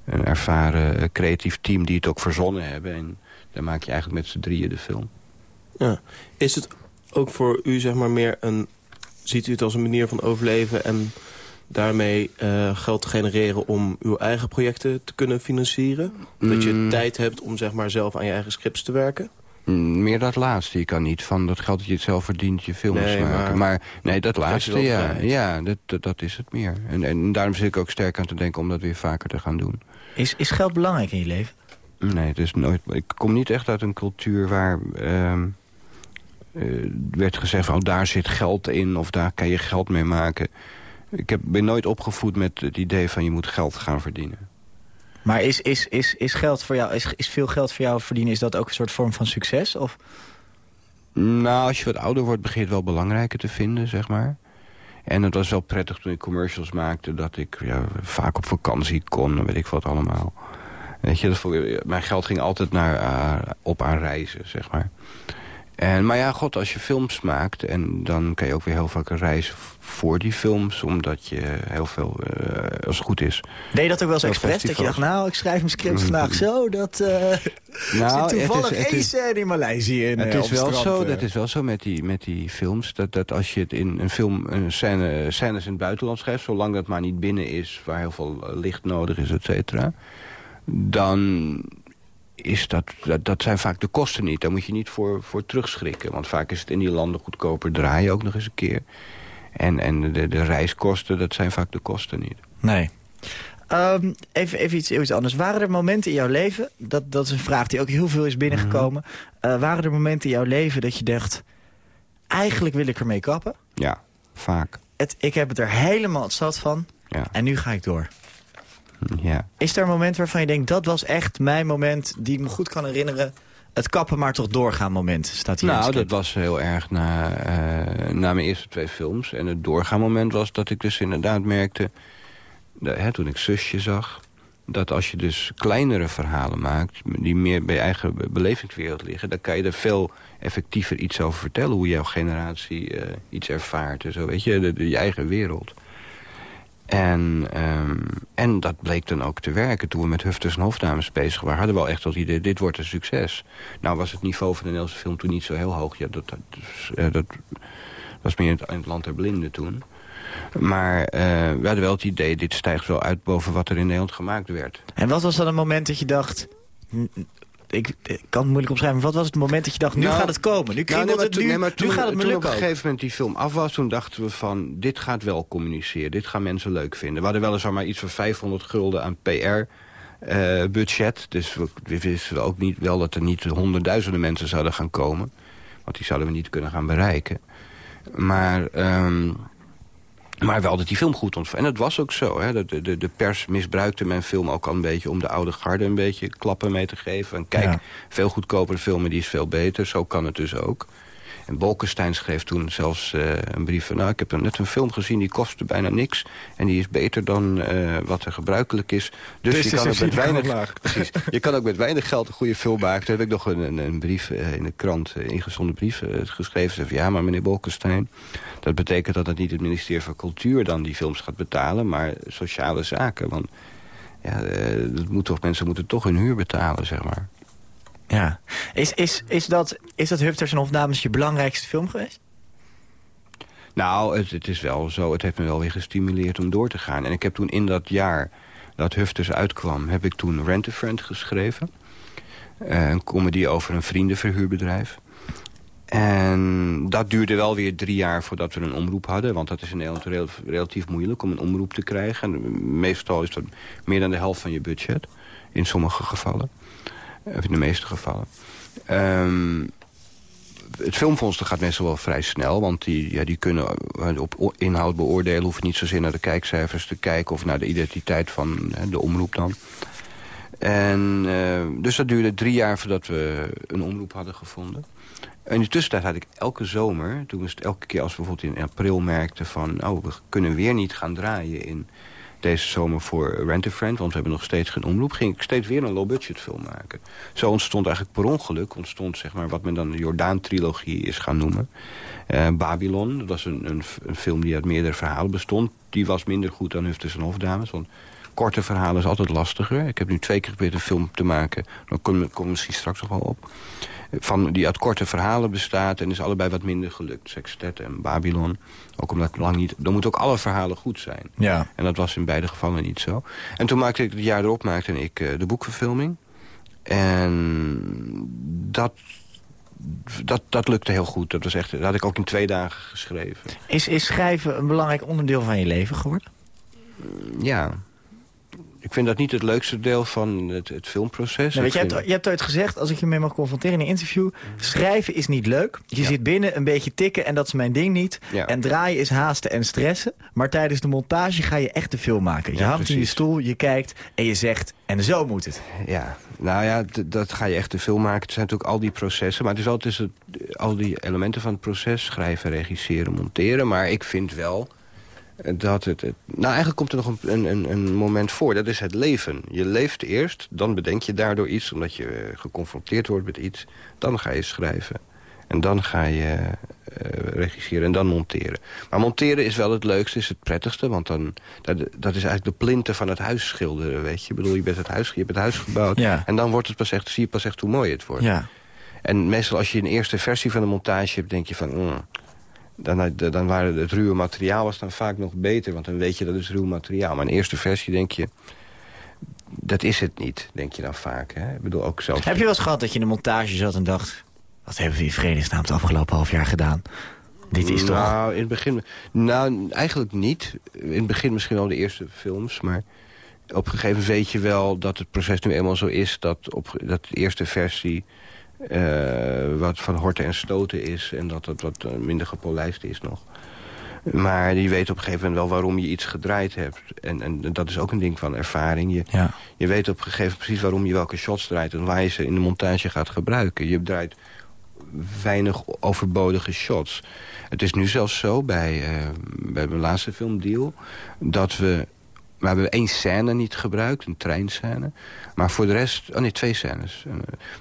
een ervaren eh, creatief team... die het ook verzonnen hebben. En dan maak je eigenlijk met z'n drieën de film. Ja. Is het ook voor u zeg maar meer een... Ziet u het als een manier van overleven en daarmee eh, geld te genereren... om uw eigen projecten te kunnen financieren? Dat je Mm. tijd hebt om zeg maar zelf aan je eigen scripts te werken? Mm, Meer dat laatste. Je kan niet van dat geld dat je het zelf verdient je films Nee, maken. maar- Maar, nee, dat laatste, ja. vrijheid. Ja, dat, dat, dat is het meer. En, en daarom zit ik ook sterk aan te denken om dat weer vaker te gaan doen. Is, is geld belangrijk in je leven? Nee, het is nooit, ik kom niet echt uit een cultuur waar ehm, eh, werd gezegd van oh, daar zit geld in of daar kan je geld mee maken. Ik heb, ben nooit opgevoed met het idee van je moet geld gaan verdienen. Maar is, is, is, is, geld voor jou, is, is veel geld voor jou verdienen... is dat ook een soort vorm van succes? Of? Nou, als je wat ouder wordt begin je het wel belangrijker te vinden, zeg maar. En het was wel prettig toen ik commercials maakte... dat ik ja, vaak op vakantie kon, weet ik wat allemaal. Weet je, dat, mijn geld ging altijd naar, eh, op aan reizen, zeg maar. En, maar ja, god, als je films maakt... en dan kan je ook weer heel vaak reizen voor die films... omdat je heel veel, eh, als het goed is... Deed je dat ook wel eens expres? Dat je dacht, nou, ik schrijf mijn script vandaag zo... dat eh Nou, zit toevallig het is- het één scène in Maleisië in, Het eh, is, wel strand, zo, dat is wel zo met die, met die films. Dat, dat als je het in een film een scène, scènes in het buitenland schrijft... zolang dat maar niet binnen is, waar heel veel licht nodig is, et cetera... dan is dat, dat, dat zijn vaak de kosten niet. Daar moet je niet voor, voor terugschrikken. Want vaak is het in die landen goedkoper draaien ook nog eens een keer. En, en de, de reiskosten, dat zijn vaak de kosten niet. Nee. Ehm, even, even iets, iets anders. Waren er momenten in jouw leven... dat, dat is een vraag die ook heel veel is binnengekomen... Mhm. Eh, waren er momenten in jouw leven dat je dacht... eigenlijk wil ik ermee kappen? Ja, vaak. Het, ik heb het er helemaal het zat van Ja, en nu ga ik door. Ja. Is er een moment waarvan je denkt... dat was echt mijn moment die ik me goed kan herinneren... het kappen maar toch doorgaan moment, staat hier Nou, dat was heel erg na, eh, na mijn eerste twee films. En het doorgaanmoment was dat ik dus inderdaad merkte... dat, hè, toen ik Zusje zag... dat als je dus kleinere verhalen maakt... die meer bij je eigen be- belevingswereld liggen... dan kan je er veel effectiever iets over vertellen... hoe jouw generatie eh, iets ervaart en zo, weet je, de, de- je eigen wereld. En, ehm, en dat bleek dan ook te werken. Toen we met Hufters en Hofdames bezig waren... hadden we wel echt het idee, dit wordt een succes. Nou was het niveau van de Nederlandse film toen niet zo heel hoog. Ja, dat, dat, eh, dat was meer in het, in het land der blinden toen. Maar eh, we hadden wel het idee, dit stijgt wel uit boven wat er in Nederland gemaakt werd. En wat was dan een moment dat je dacht... Ik, ik kan het moeilijk omschrijven, maar wat was het moment dat je dacht... nu Nou, gaat het komen, nu, Nou, kriebelt nee, het, toen, nu, nee, maar nu toen, gaat het me toen op een gegeven moment die film af was... toen dachten we van, dit gaat wel communiceren. Dit gaan mensen leuk vinden. We hadden weliswaar maar iets van 500 gulden aan PR-budget. dus we, we wisten ook niet, wel dat er niet honderdduizenden mensen zouden gaan komen. Want die zouden we niet kunnen gaan bereiken. Maar... ehm, maar wel dat die film goed ontvangen. En dat was ook zo. Hè. De, de, de pers misbruikte mijn film ook al een beetje... om de oude garde een beetje klappen mee te geven. En kijk, Ja. veel goedkopere filmen, die is veel beter. Zo kan het dus ook. En Bolkestein schreef toen zelfs eh, een brief van... nou, ik heb net een film gezien, die kostte bijna niks... en die is beter dan eh, wat er gebruikelijk is. Dus, Dus je kan ook met weinig... Precies. Je kan ook met weinig geld een goede film maken. Toen heb ik nog een, een, een brief eh, in de krant, een ingezonden brief geschreven. Zei van, ja, maar meneer Bolkestein... dat betekent dat het niet het ministerie van Cultuur dan die films gaat betalen... maar sociale zaken. Want ja, dat moet toch, mensen moeten toch hun huur betalen, zeg maar. Ja. Is, is, is, dat, is dat Hufters en Hofdames je belangrijkste film geweest? Nou, het, is wel zo. Het heeft me wel weer gestimuleerd om door te gaan. En ik heb toen in dat jaar dat Hufters uitkwam... heb ik toen Rent a Friend geschreven. Eh, een comedy over een vriendenverhuurbedrijf. En dat duurde wel weer drie jaar voordat we een omroep hadden. Want dat is in Nederland rel- relatief moeilijk om een omroep te krijgen. En meestal is dat meer dan de helft van je budget. In sommige gevallen. Of in de meeste gevallen. Ehm, het filmfonds gaat meestal wel vrij snel. Want die, ja, die kunnen eh, op inhoud beoordelen. Hoeven niet zozeer naar de kijkcijfers te kijken. Of naar de identiteit van de omroep dan. En, eh, dus dat duurde drie jaar voordat we een omroep hadden gevonden. En in de tussentijd had ik elke zomer, toen was het elke keer als we bijvoorbeeld in april merkten van... oh, we kunnen weer niet gaan draaien in deze zomer voor Rent a Friend... want we hebben nog steeds geen omroep, ging ik steeds weer een low-budget film maken. Zo ontstond eigenlijk per ongeluk, ontstond zeg maar, wat men dan de Jordaan-trilogie is gaan noemen. Eh, Babylon, dat was een, een, een film die uit meerdere verhalen bestond. Die was minder goed dan Huftes en Hofdames, want korte verhalen is altijd lastiger. Ik heb nu twee keer geprobeerd een film te maken. Daar komen we komen misschien straks nog wel op. Van, die uit korte verhalen bestaat en is allebei wat minder gelukt. Sextet en Babylon. Ook omdat lang niet... Dan moeten ook alle verhalen goed zijn. Ja. En dat was in beide gevallen niet zo. En toen maakte ik, het jaar erop maakte ik eh, de boekverfilming. En dat, dat, dat lukte heel goed. Dat, was echt, dat had ik ook in twee dagen geschreven. Is, is schrijven een belangrijk onderdeel van je leven geworden? Ja. Ik vind dat niet het leukste deel van het, het filmproces. Nou, weet je, hebt, je hebt ooit gezegd, als ik je mee mag confronteren in een interview... schrijven is niet leuk. Je zit binnen een beetje tikken en dat is mijn ding niet. Ja. En draaien is haasten en stressen. Maar tijdens de montage ga je echt de film maken. Je Ja, hangt in je stoel, je kijkt en je zegt... en zo moet het. Ja, nou ja, dat ga je echt de film maken. Het zijn natuurlijk al die processen. Maar het is altijd het, al die elementen van het proces. Schrijven, regisseren, monteren. Maar ik vind wel dat het... het- nou, eigenlijk komt er nog een, een- een, moment voor. Dat is het leven. Je leeft eerst, dan bedenk je daardoor iets... omdat je eh, geconfronteerd wordt met iets. Dan ga je schrijven. En dan ga je eh, regisseren en dan monteren. Maar monteren is wel het leukste, is het prettigste. Want dan, dat, dat is eigenlijk de plinten van het huis schilderen, weet je. Ik bedoel, je, bent het huis, je hebt het huis gebouwd. Ja. En dan wordt het pas echt, zie je pas echt hoe mooi het wordt. Ja. En meestal als je een eerste versie van de montage hebt, denk je van... mm, dan, dan waren het ruwe materiaal was dan vaak nog beter. Want dan weet je dat is ruw materiaal. Maar een eerste versie denk je... Dat is het niet, denk je dan vaak. Hè? Ik bedoel, ook zelfs... Heb je wel eens gehad dat je in de montage zat en dacht... wat hebben we in vredesnaam het afgelopen half jaar gedaan? Dit is toch... Nou, in het begin... Nou, eigenlijk niet. In het begin misschien wel de eerste films, maar... Op een gegeven moment weet je wel dat het proces nu eenmaal zo is... dat, op, dat de eerste versie eh, wat van horten en stoten is... en dat het wat eh, minder gepolijst is nog. Maar die weet op een gegeven moment wel waarom je iets gedraaid hebt. En, en dat is ook een ding van ervaring. Je, Ja. je weet op een gegeven moment precies waarom je welke shots draait... en waar je ze in de montage gaat gebruiken. Je draait weinig overbodige shots. Het is nu zelfs zo bij, eh, bij mijn laatste film Deal... dat we... We hebben één scène niet gebruikt, een treinscène. Maar voor de rest... Oh nee, twee scènes. Eh,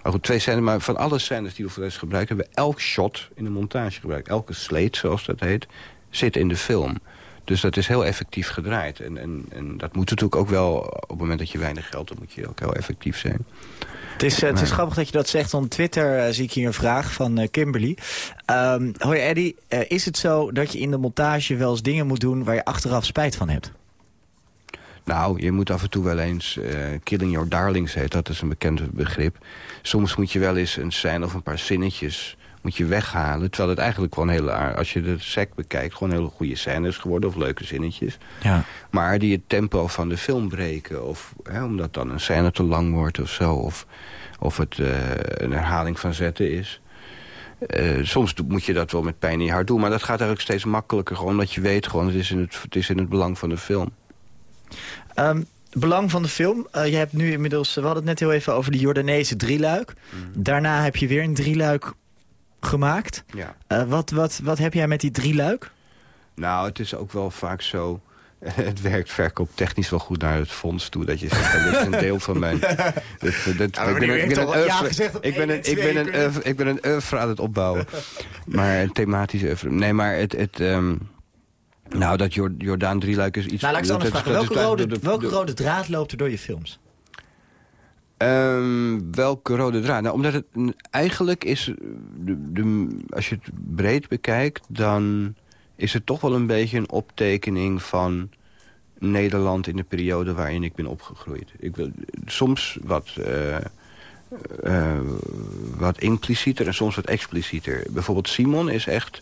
Maar goed, twee scènes. Maar van alle scènes die we voor de rest gebruikt hebben... we elk shot in de montage gebruikt. Elke sleet, zoals dat heet, zit in de film. Dus dat is heel effectief gedraaid. En, en, en dat moet natuurlijk ook wel... op het moment dat je weinig geld hebt... moet je ook heel effectief zijn. Het is, eh, het is grappig dat je dat zegt. Op Twitter eh, zie ik hier een vraag van Kimberly. Ehm hoi Eddie, is het zo dat je in de montage wel eens dingen moet doen... waar je achteraf spijt van hebt? Nou, je moet af en toe wel eens eh, killing your darlings heet. Dat is een bekend begrip. Soms moet je wel eens een scène of een paar zinnetjes moet je weghalen. Terwijl het eigenlijk gewoon heel... aar- Als je de sec bekijkt, gewoon hele goede scènes geworden. Of leuke zinnetjes. Ja. Maar die het tempo van de film breken. Of hè, omdat dan een scène te lang wordt of zo. Of, of het eh, een herhaling van zetten is. Eh, soms moet je dat wel met pijn in je hart doen. Maar dat gaat eigenlijk steeds makkelijker. Gewoon omdat je weet gewoon, het is in het, het, is in het belang van de film. Ehm, belang van de film. Eh, je hebt nu inmiddels, we hadden het net heel even over de Jordaanese drieluik. Daarna heb je weer een drieluik gemaakt. Ja. Eh, wat, wat, wat heb jij met die drieluik? Nou, het is ook wel vaak zo... Het werkt verkooptechnisch wel goed naar het fonds toe. Dat je zegt, dit is een deel van mijn... ben een- oeuvre- ik ben een oeuvre aan het opbouwen. Maar een thematische oeuvre. Nee, maar het... het ehm, nou, dat Jor- Jordaan Drieluik is iets... Nou, laat ik het anders vragen. Welke rode, de- de- welke de- rode draad loopt er door je films? Ehm, welke rode draad? Nou, omdat het eigenlijk is... De, de, als je het breed bekijkt, dan is het toch wel een beetje een optekening van Nederland in de periode waarin ik ben opgegroeid. Ik wil soms wat, eh, eh, wat implicieter en soms wat explicieter. Bijvoorbeeld Simon is echt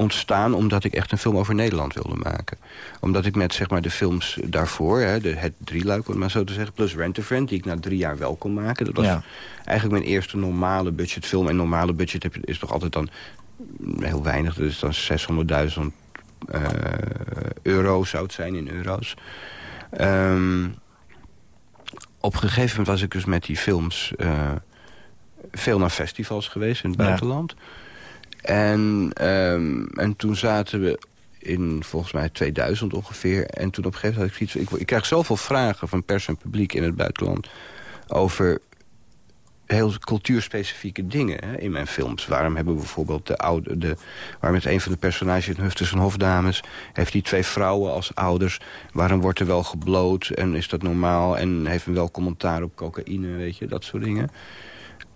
ontstaan omdat ik echt een film over Nederland wilde maken. Omdat ik met zeg maar, de films daarvoor, hè, de, het drieluik om maar zo te zeggen... plus Rent a Friend, die ik na drie jaar wel kon maken. Dat was Ja. eigenlijk mijn eerste normale budgetfilm. En normale budget heb je, is toch altijd dan heel weinig. Dat is dan 600.000 eh, euro zou het zijn in euro's. Ehm, op een gegeven moment was ik dus met die films... eh, veel naar festivals geweest in het Ja. buitenland. En, ehm, en toen zaten we in volgens mij 2000 ongeveer. En toen op een gegeven moment had ik zoiets... Ik, ik krijg zoveel vragen van pers en publiek in het buitenland... over heel cultuurspecifieke dingen hè, in mijn films. Waarom hebben we bijvoorbeeld de oude... De, waarom een van de personages in Hufters en Hofdames... heeft hij twee vrouwen als ouders. Waarom wordt er wel gebloot en is dat normaal? En heeft men wel commentaar op cocaïne, weet je, dat soort dingen.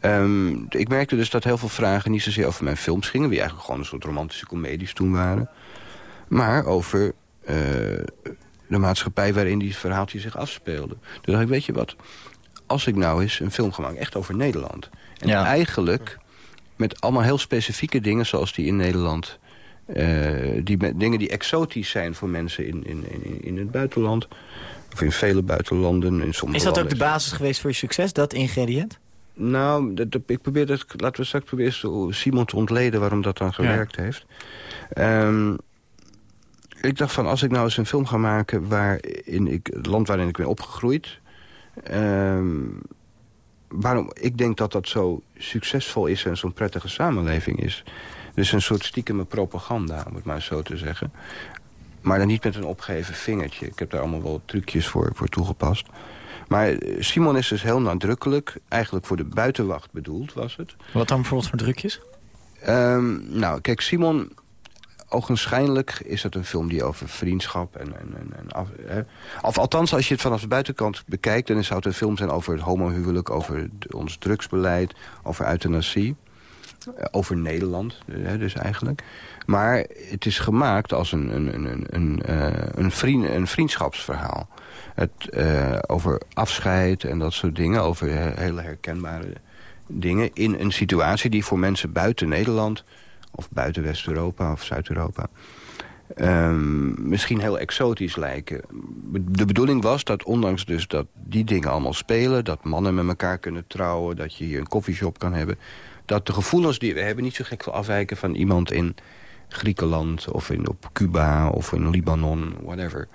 Ehm, ik merkte dus dat heel veel vragen niet zozeer over mijn films gingen... die eigenlijk gewoon een soort romantische comedies toen waren... maar over eh, de maatschappij waarin die verhaaltje zich afspeelde. Dus dacht ik, weet je wat, als ik nou eens een film ga maken, echt over Nederland... en Ja. eigenlijk met allemaal heel specifieke dingen zoals die in Nederland... eh, die met, dingen die exotisch zijn voor mensen in, in, in, in het buitenland... of in vele buitenlanden. In sommige Is dat ook de basis geweest voor je succes, dat ingrediënt? Nou, dat, ik probeer dat, laten we straks proberen Simon te ontleden waarom dat dan gewerkt heeft. Ehm, ik dacht van, als ik nou eens een film ga maken... waarin ik, het land waarin ik ben opgegroeid... ehm, waarom ik denk dat dat zo succesvol is en zo'n prettige samenleving is. Dus een soort stiekeme propaganda, om het maar zo te zeggen. Maar dan niet met een opgeheven vingertje. Ik heb daar allemaal wel trucjes voor, voor toegepast. Maar Simon is dus heel nadrukkelijk, eigenlijk voor de buitenwacht bedoeld was het. Wat dan bijvoorbeeld voor drukjes? Ehm, nou, kijk, Simon, ogenschijnlijk is het een film die over vriendschap en... en, en, en af, hè. Of althans, als je het vanaf de buitenkant bekijkt... dan zou het een film zijn over het homohuwelijk, over ons drugsbeleid... over euthanasie, eh, over Nederland, eh, hè, dus eigenlijk. Maar het is gemaakt als een, een, een, een, een, eh, een, vriend, een vriendschapsverhaal. Het, eh, over afscheid en dat soort dingen, over he- hele herkenbare dingen... in een situatie die voor mensen buiten Nederland... of buiten West-Europa of Zuid-Europa... ehm, misschien heel exotisch lijken. De bedoeling was dat ondanks dus dat die dingen allemaal spelen... dat mannen met elkaar kunnen trouwen, dat je hier een koffieshop kan hebben... dat de gevoelens die we hebben niet zo gek veel afwijken van iemand in Griekenland... of in, op Cuba of in Libanon, whatever...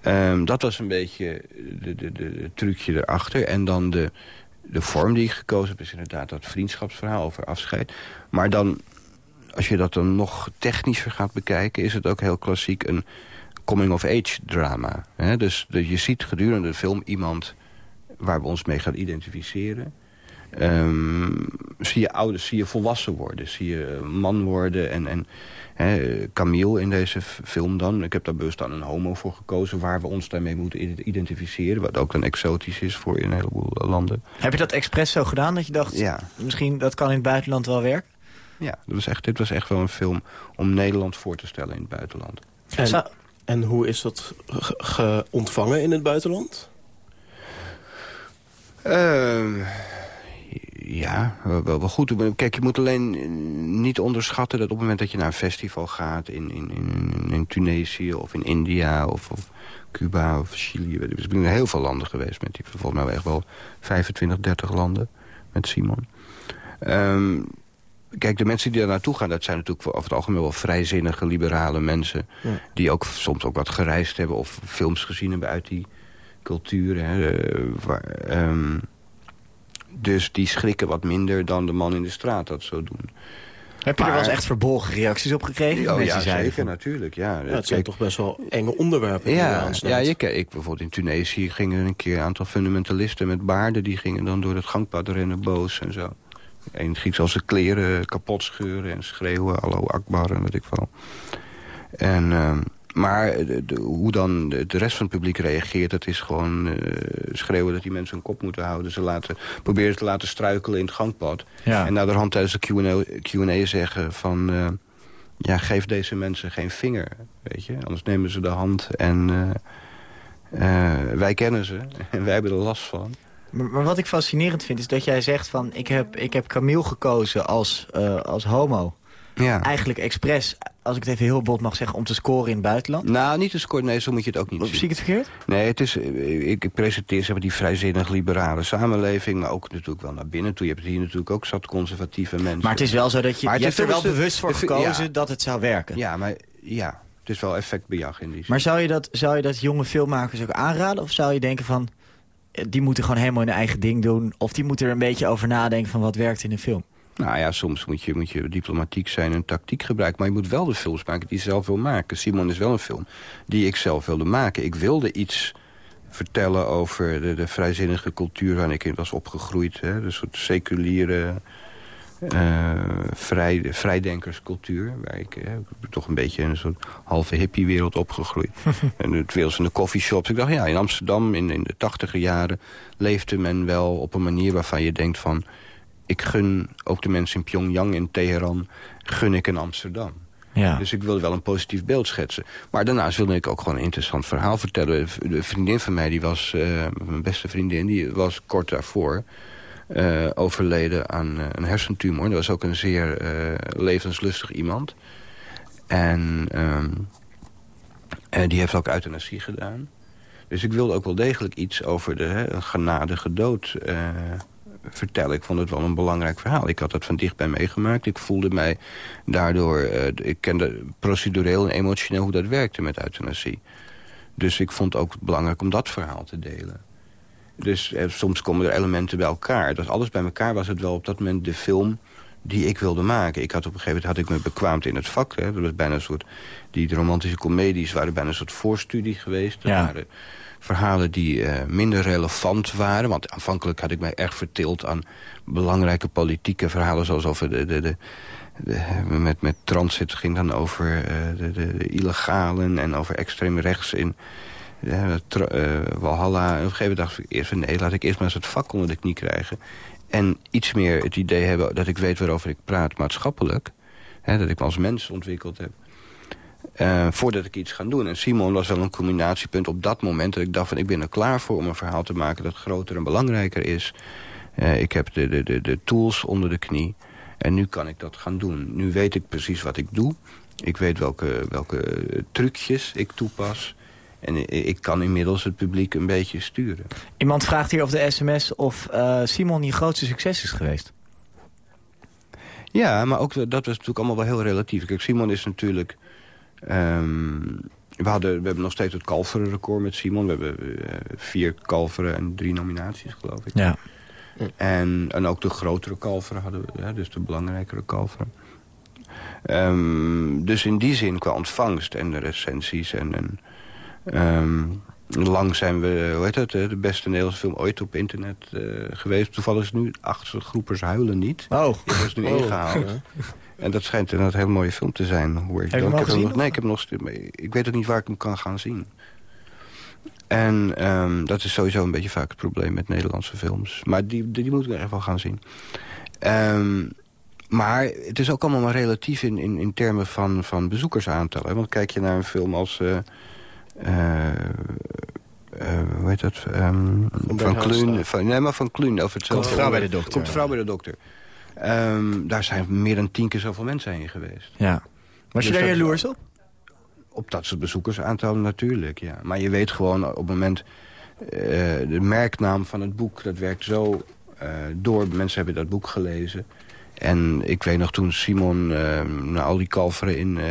Ehm, dat was een beetje de, trucje erachter. En dan de, de vorm die ik gekozen heb is inderdaad dat vriendschapsverhaal over afscheid. Maar dan, als je dat dan nog technischer gaat bekijken... is het ook heel klassiek een coming-of-age drama. Dus, dus je ziet gedurende de film iemand waar we ons mee gaan identificeren... Ehm, zie je ouders, zie je volwassen worden, zie je man worden en, en hè, Camille in deze film dan. Ik heb daar bewust dan een homo voor gekozen waar we ons daarmee moeten identificeren. Wat ook dan exotisch is voor een heleboel landen. Heb je dat expres zo gedaan dat je dacht... Ja, misschien dat kan in het buitenland wel werken? ja dat was echt, dit was echt wel een film om Nederland voor te stellen in het buitenland. En, hoe is dat ge- ge- ontvangen in het buitenland? Ehm, ja, wel, wel goed. Kijk, je moet alleen eh, niet onderschatten dat op het moment dat je naar een festival gaat... in, in, in, in Tunesië of in India of, of Cuba of Chili... Dus ik ben in heel veel landen geweest met die, volgens mij echt wel 25, 30 landen met Simon. Ehm, kijk, de mensen die daar naartoe gaan, dat zijn natuurlijk over het algemeen wel vrijzinnige, liberale mensen. Ja. Die ook soms ook wat gereisd hebben of films gezien hebben uit die cultuur. Hè, eh, waar, ehm, dus die schrikken wat minder dan de man in de straat dat zou doen. Heb je er wel eens echt verbolgen reacties op gekregen? Oh, Mensen ja, zeker, van- natuurlijk. Ja, Ja, het zijn Kijk, toch best wel enge onderwerpen. ja, ja je, kijk, ik bijvoorbeeld in Tunesië gingen een keer een aantal fundamentalisten met baarden... die gingen dan door het gangpad rennen boos en zo. Eén ging zelfs zijn kleren kapot scheuren en schreeuwen... Allo Akbar en weet ik veel. En, ehm, maar de, de- hoe dan de, de rest van het publiek reageert... dat is gewoon eh, schreeuwen dat die mensen hun kop moeten houden. Ze laten, proberen te laten struikelen in het gangpad. Ja. En naderhand tijdens de Q&A Q&A zeggen van... eh, ja, geef deze mensen geen vinger, weet je. Anders nemen ze de hand en... eh, wij kennen ze en wij hebben er last van. Maar, maar wat ik fascinerend vind is dat jij zegt van... ik heb, ik heb Camille gekozen als, eh, als homo. Ja. Eigenlijk expres, als ik het even heel bot mag zeggen... om te scoren in het buitenland. Nou, niet te scoren. Nee, zo moet je het ook niet zie ik het verkeerd? Nee, het is, eh, ik presenteer zeg maar, die vrijzinnig liberale samenleving... maar ook natuurlijk wel naar binnen toe. Je hebt hier natuurlijk ook zat conservatieve mensen. Maar het is wel zo dat je, Maar je hebt er wel de- bewust voor gekozen ja. dat het zou werken. Ja, maar ja, het is wel effectbejag in die zin. Maar zou je, dat, zou je dat jonge filmmakers ook aanraden? Of zou je denken van, eh, die moeten gewoon helemaal hun eigen ding doen... of die moeten er een beetje over nadenken van wat werkt in een film? Nou ja, soms moet je, moet je diplomatiek zijn en tactiek gebruiken. Maar je moet wel de films maken die je zelf wil maken. Simon is wel een film die ik zelf wilde maken. Ik wilde iets vertellen over de, de vrijzinnige cultuur waarin ik in was opgegroeid. Hè? Een soort seculiere eh, vrij, vrijdenkerscultuur. Waar ik eh, toch een beetje in een soort halve hippiewereld opgegroeid. en het wereld van de coffeeshops. Ik dacht, ja, in Amsterdam in, in de tachtiger jaren leefde men wel op een manier waarvan je denkt van ik gun ook de mensen in Pyongyang en Teheran... gun ik in Amsterdam. Ja. Dus ik wilde wel een positief beeld schetsen. Maar daarnaast wilde ik ook gewoon een interessant verhaal vertellen. De vriendin van mij, die was, eh, mijn beste vriendin... die was kort daarvoor eh, overleden aan eh, een hersentumor. Dat was ook een zeer levenslustig iemand. En ehm, eh, die heeft ook euthanasie gedaan. Dus ik wilde ook wel degelijk iets over de hè, een genadige dood vertellen. Ik vond het wel een belangrijk verhaal. Ik had dat van dichtbij meegemaakt. Ik voelde mij daardoor... eh, ik kende procedureel en emotioneel hoe dat werkte met euthanasie. Dus ik vond het ook belangrijk om dat verhaal te delen. Dus eh, soms komen er elementen bij elkaar. Dus alles bij elkaar was het wel op dat moment de film die ik wilde maken. Ik had op een gegeven moment had ik me bekwaamd in het vak. Hè. Dat was bijna een soort, die romantische comedies waren bijna een soort voorstudie geweest. Dat Ja. waren verhalen die eh, minder relevant waren. Want aanvankelijk had ik mij erg verteeld aan belangrijke politieke verhalen... zoals over de, de, de, met, met transit ging dan over eh, de, de, illegalen... en over extreem rechts in eh, Walhalla. En op een gegeven moment dacht ik eerst nee, laat ik eerst maar eens het vak onder de knie krijgen. En iets meer het idee hebben dat ik weet waarover ik praat maatschappelijk. Hè, dat ik me als mens ontwikkeld heb. Eh, voordat ik iets ga doen. En Simon was wel een combinatiepunt op dat moment... dat ik dacht van ik ben er klaar voor om een verhaal te maken... dat groter en belangrijker is. Eh, ik heb de, de, de, de tools onder de knie. En nu kan ik dat gaan doen. Nu weet ik precies wat ik doe. Ik weet welke, welke trucjes ik toepas. En ik kan inmiddels het publiek een beetje sturen. Iemand vraagt hier op de sms of eh, Simon je grootste succes is geweest. Ja, maar ook dat was natuurlijk allemaal wel heel relatief. Kijk, Simon is natuurlijk... ehm, we, hadden, we hebben nog steeds het kalverenrecord met Simon. We hebben eh, vier kalveren en drie nominaties, geloof ik. Ja. En, en ook de grotere kalveren hadden we, dus de belangrijkere kalveren. Ehm, dus in die zin, qua ontvangst en de recensies en... en ehm, lang zijn we, hoe heet het, de beste Nederlandse film ooit op internet eh, geweest. Toevallig is nu achter groepers huilen niet. Oh, Die is nu ingehaald. En dat schijnt inderdaad een hele mooie film te zijn. Hoor ik Heb je hem dan. al ik heb gezien, nog, nee, ik heb nog Ik weet ook niet waar ik hem kan gaan zien. En ehm, dat is sowieso een beetje vaak het probleem met Nederlandse films. Maar die, die, die moet ik echt wel gaan zien. Ehm, maar het is ook allemaal maar relatief in, in, in termen van, van bezoekersaantallen. Want kijk je naar een film als... eh, eh, eh, hoe heet dat? Ehm, van Kluun. Van, nee, maar van Kluun. Of het Komt zo- vrouw bij de dokter. Komt de vrouw bij de dokter. Ehm, daar zijn meer dan tien keer zoveel mensen heen geweest. ja. Was je Dus daar dat- jaloers op? Op dat soort bezoekersaantallen natuurlijk, ja. Maar je weet gewoon op het moment... eh, de merknaam van het boek, dat werkt zo eh, door. Mensen hebben dat boek gelezen. En ik weet nog toen Simon eh, na al die kalveren in eh,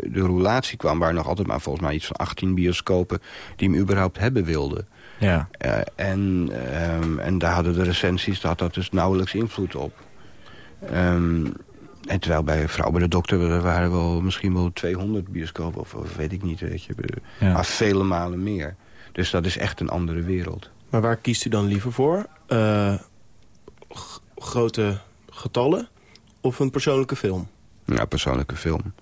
de roulatie kwam... waar nog altijd maar volgens mij iets van 18 bioscopen... die hem überhaupt hebben wilden. Ja. Eh, en, ehm, en daar hadden de recensies, daar had dat dus nauwelijks invloed op. Ehm, en terwijl bij Vrouw bij de Dokter er waren wel misschien wel 200 bioscopen, of, of weet ik niet, weet je. Ja. Maar vele malen meer. Dus dat is echt een andere wereld. Maar waar kiest u dan liever voor? Eh, grote getallen of een persoonlijke film? Ja, persoonlijke film.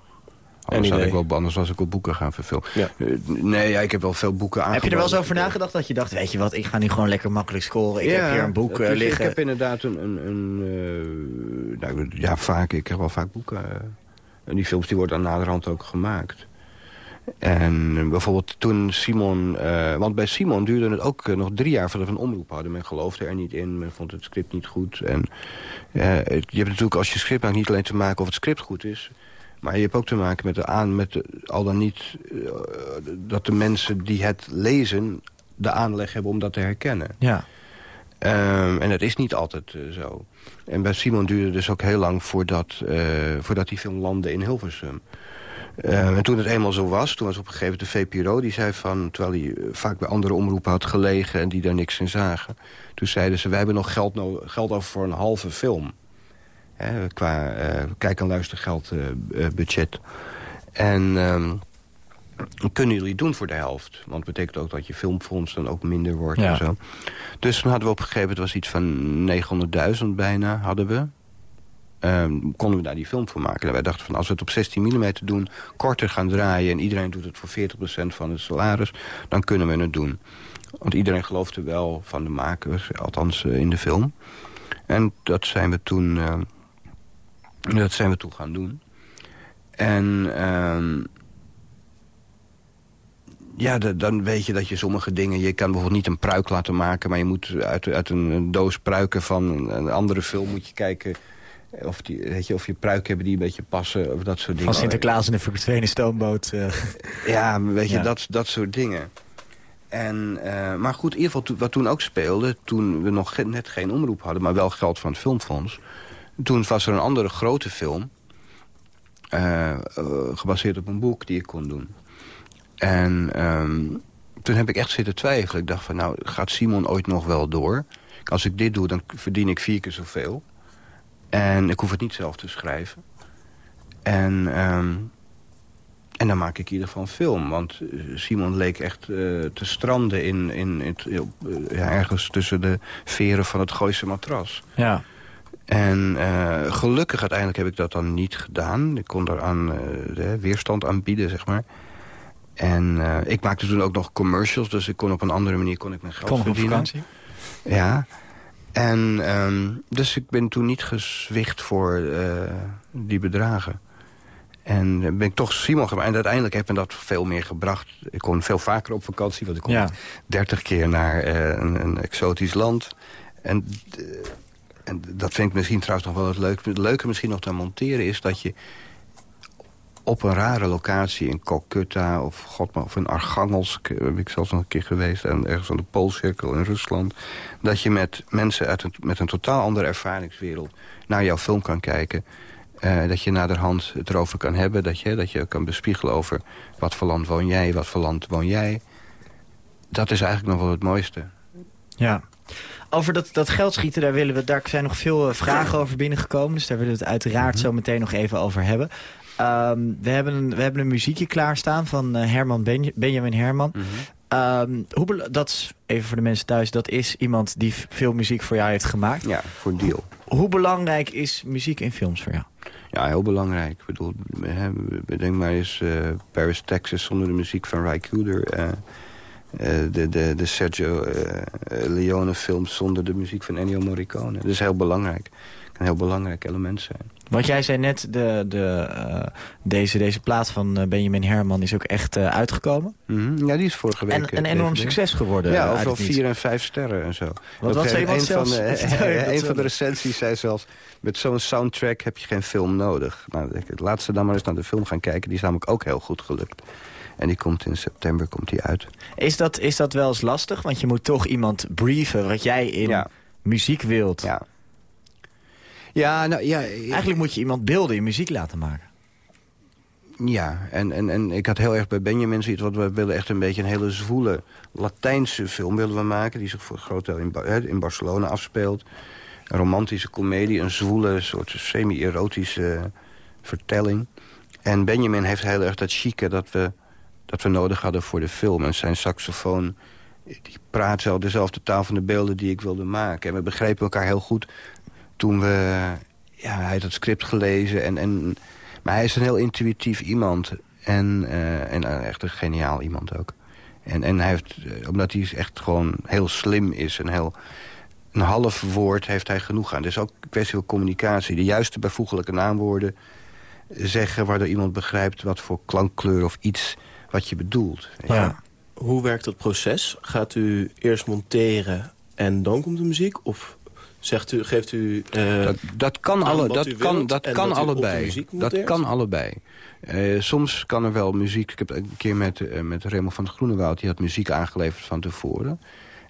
Anders, had idee. ik wel, anders was ik op boeken gaan verfilmen. Ja. Eh, nee, ja, ik heb wel veel boeken aangeboden. Heb je er wel eens over nagedacht dat je dacht, weet je wat, ik ga nu gewoon lekker makkelijk scoren. Ik heb hier een boek liggen. Ik heb inderdaad een... een, een eh, nou, ja, vaak. Ik heb wel vaak boeken. eh, en die films die worden dan naderhand ook gemaakt. En bijvoorbeeld toen Simon... eh, want bij Simon duurde het ook nog drie jaar voordat we een omroep hadden. Men geloofde er niet in, men vond het script niet goed. En je hebt natuurlijk als je script maakt niet alleen te maken of het script goed is... maar je hebt ook te maken met, de aan, met de, al dan niet... eh, dat de mensen die het lezen de aanleg hebben om dat te herkennen. Ja. Ehm, en dat is niet altijd eh, zo. En bij Simon duurde het dus ook heel lang voordat, eh, voordat die film landde in Hilversum. Ehm, en toen het eenmaal zo was, toen was op een gegeven moment de VPRO... die zei van, terwijl hij vaak bij andere omroepen had gelegen... en die daar niks in zagen. Toen zeiden ze, wij hebben nog geld, no geld over voor een halve film. Hè, qua eh, kijk- en luistergeld eh, eh, budget. En ehm, kunnen jullie doen voor de helft? Want het betekent ook dat je filmfonds dan ook minder wordt Ja. en zo. Dus toen hadden we op een gegeven moment, was iets van 900.000 bijna, hadden we. Ehm, konden we daar die film voor maken. En wij dachten van, als we het op 16 mm doen, korter gaan draaien... en iedereen doet het voor 40% van het salaris, dan kunnen we het doen. Want iedereen geloofde wel van de makers, althans in de film. En dat zijn we toen, eh, dat zijn we toen gaan doen. En ehm, ja, da- dan weet je dat je sommige dingen... Je kan bijvoorbeeld niet een pruik laten maken... maar je moet uit, uit een, een doos pruiken van een andere film... moet je kijken of, die, weet je, of je pruiken hebben die een beetje passen... of dat soort dingen. Van Sinterklaas in de verdwenen stoomboot. eh. Ja, weet je, Ja. Dat, dat soort dingen. En, eh, maar goed, in ieder geval to- wat toen ook speelde... toen we nog net geen omroep hadden... maar wel geld van het filmfonds... toen was er een andere grote film... eh, eh, gebaseerd op een boek die ik kon doen. En ehm, toen heb ik echt zitten twijfelen. Ik dacht van, nou, gaat Simon ooit nog wel door? Als ik dit doe, dan verdien ik vier keer zoveel. En ik hoef het niet zelf te schrijven. En... ehm, en dan maak ik in ieder geval een film. Want eh, Simon leek echt te stranden in, in, ergens tussen de veren van het Gooise matras. ja. En eh, gelukkig uiteindelijk heb ik dat dan niet gedaan. Ik kon daaraan eh, de weerstand aanbieden, zeg maar. En eh, ik maakte toen ook nog commercials. Dus ik kon op een andere manier kon ik mijn geld Kom nog op verdienen. vakantie. Ja. En ehm, dus ik ben toen niet gezwicht voor eh, die bedragen. En ben ik toch Simon gemaakt. En uiteindelijk heeft me dat veel meer gebracht. Ik kon veel vaker op vakantie. Want ik kon Ja. 30 keer naar eh, een, een exotisch land. En, eh, en dat vind ik misschien trouwens nog wel het leuke. Het leuke misschien nog te monteren is dat je op een rare locatie in Calcutta of, God, of in Archangelsk, eh, ben ik zelfs nog een keer geweest, en ergens aan de Poolcirkel in Rusland, dat je met mensen uit een, met een totaal andere ervaringswereld naar jouw film kan kijken. Eh, dat je naderhand het erover kan hebben, dat je, dat je kan bespiegelen over wat voor land woon jij, wat voor land woon jij. Dat is eigenlijk nog wel het mooiste. Ja. Over dat, dat geldschieten, daar, willen we, daar zijn nog veel eh, vragen over binnengekomen. Dus daar willen we het uiteraard zo meteen nog even over hebben. Ehm, we, hebben een, we hebben een muziekje klaarstaan van eh, Herman Benj- Benjamin Herman. Ehm, hoe dat is, even voor de mensen thuis, dat is iemand die veel muziek voor jou heeft gemaakt. Ja, voor deal. Hoe belangrijk is muziek in films voor jou? Ja, heel belangrijk. Ik bedoel, hè, bedenk maar eens eh, Paris, Texas zonder de muziek van Ry Cooder. De, de, de Sergio eh, Leone films zonder de muziek van Ennio Morricone. Dat is heel belangrijk. Kan een heel belangrijk element zijn. Want jij zei net, de, de, eh, deze, deze plaat van eh, Benjamin Herman is ook echt eh, uitgekomen. Mhm. Ja, die is vorige week. En eh, een enorm DVD. succes geworden. Ja, overal vier en vijf sterren en zo. wat Op een zei moment zelfs? Een van, dat een van de recensies zei zelfs... met zo'n soundtrack heb je geen film nodig. Nou, laat ze dan maar eens naar de film gaan kijken. Die is namelijk ook heel goed gelukt. En die komt in september komt die uit. Is dat, is dat wel eens lastig? Want je moet toch iemand brieven wat jij in Ja. muziek wilt. Ja. Ja, nou ja... Eigenlijk moet je iemand beelden in muziek laten maken. Ja, en, en, en ik had heel erg bij Benjamin zoiets... want we willen echt een beetje een hele zwoele Latijnse film willen we maken... die zich voor een groot deel in, in Barcelona afspeelt. Een romantische komedie, een zwoele, soort semi-erotische vertelling. En Benjamin heeft heel erg dat chique dat we, dat we nodig hadden voor de film. En zijn saxofoon, die praat zelf dezelfde taal van de beelden die ik wilde maken. En we begrepen elkaar heel goed toen we... Ja, hij had het script gelezen en... en maar hij is een heel intuïtief iemand. En, eh, en eh, echt een geniaal iemand ook. En, en hij heeft, eh, omdat hij echt gewoon heel slim is... en heel, een half woord heeft hij genoeg aan. Dus ook een kwestie van communicatie. De juiste bijvoeglijke naamwoorden zeggen... waardoor iemand begrijpt wat voor klankkleur of iets... wat je bedoelt. Ja. Hoe werkt dat proces? Gaat u eerst monteren en dan komt de muziek? Of zegt u, geeft u... Uh, dat, dat kan, alle, dat kan, dat kan dat allebei. Dat kan allebei. Eh, soms kan er wel muziek... Ik heb een keer met, eh, met Raymond van het Groenewoud... die had muziek aangeleverd van tevoren.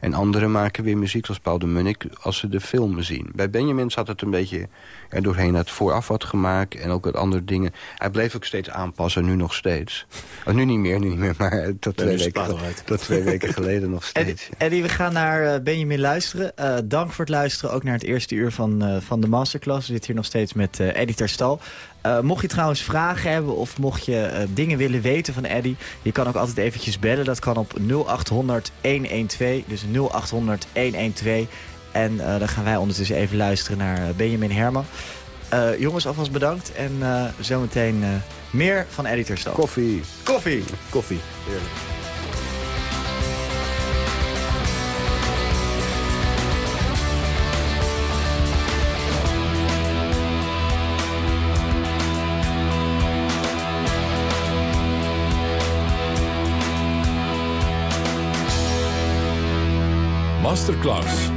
En anderen maken weer muziek, zoals Paul de Munnik... als ze de film zien. Bij Benjamin zat het een beetje er doorheen. Het vooraf wat gemaakt en ook wat andere dingen. Hij bleef ook steeds aanpassen, nu nog steeds. Oh, nu niet meer, nu niet meer, maar tot, nu twee, weken, tot twee weken geleden nog steeds. Eddie, we gaan naar eh, Benjamin luisteren. Eh, dank voor het luisteren, ook naar het eerste uur van, eh, van de masterclass. We zitten hier nog steeds met eh Eddie Terstal. Eh, mocht je trouwens vragen hebben of mocht je eh, dingen willen weten van Eddie... je kan ook altijd eventjes bellen. Dat kan op 0800 112, dus 0800 112. En eh, dan gaan wij ondertussen even luisteren naar Benjamin Herman. Jongens, alvast bedankt. En zometeen meer van Eddie Terstal. Koffie. Koffie! Koffie. Heerlijk. Masterclass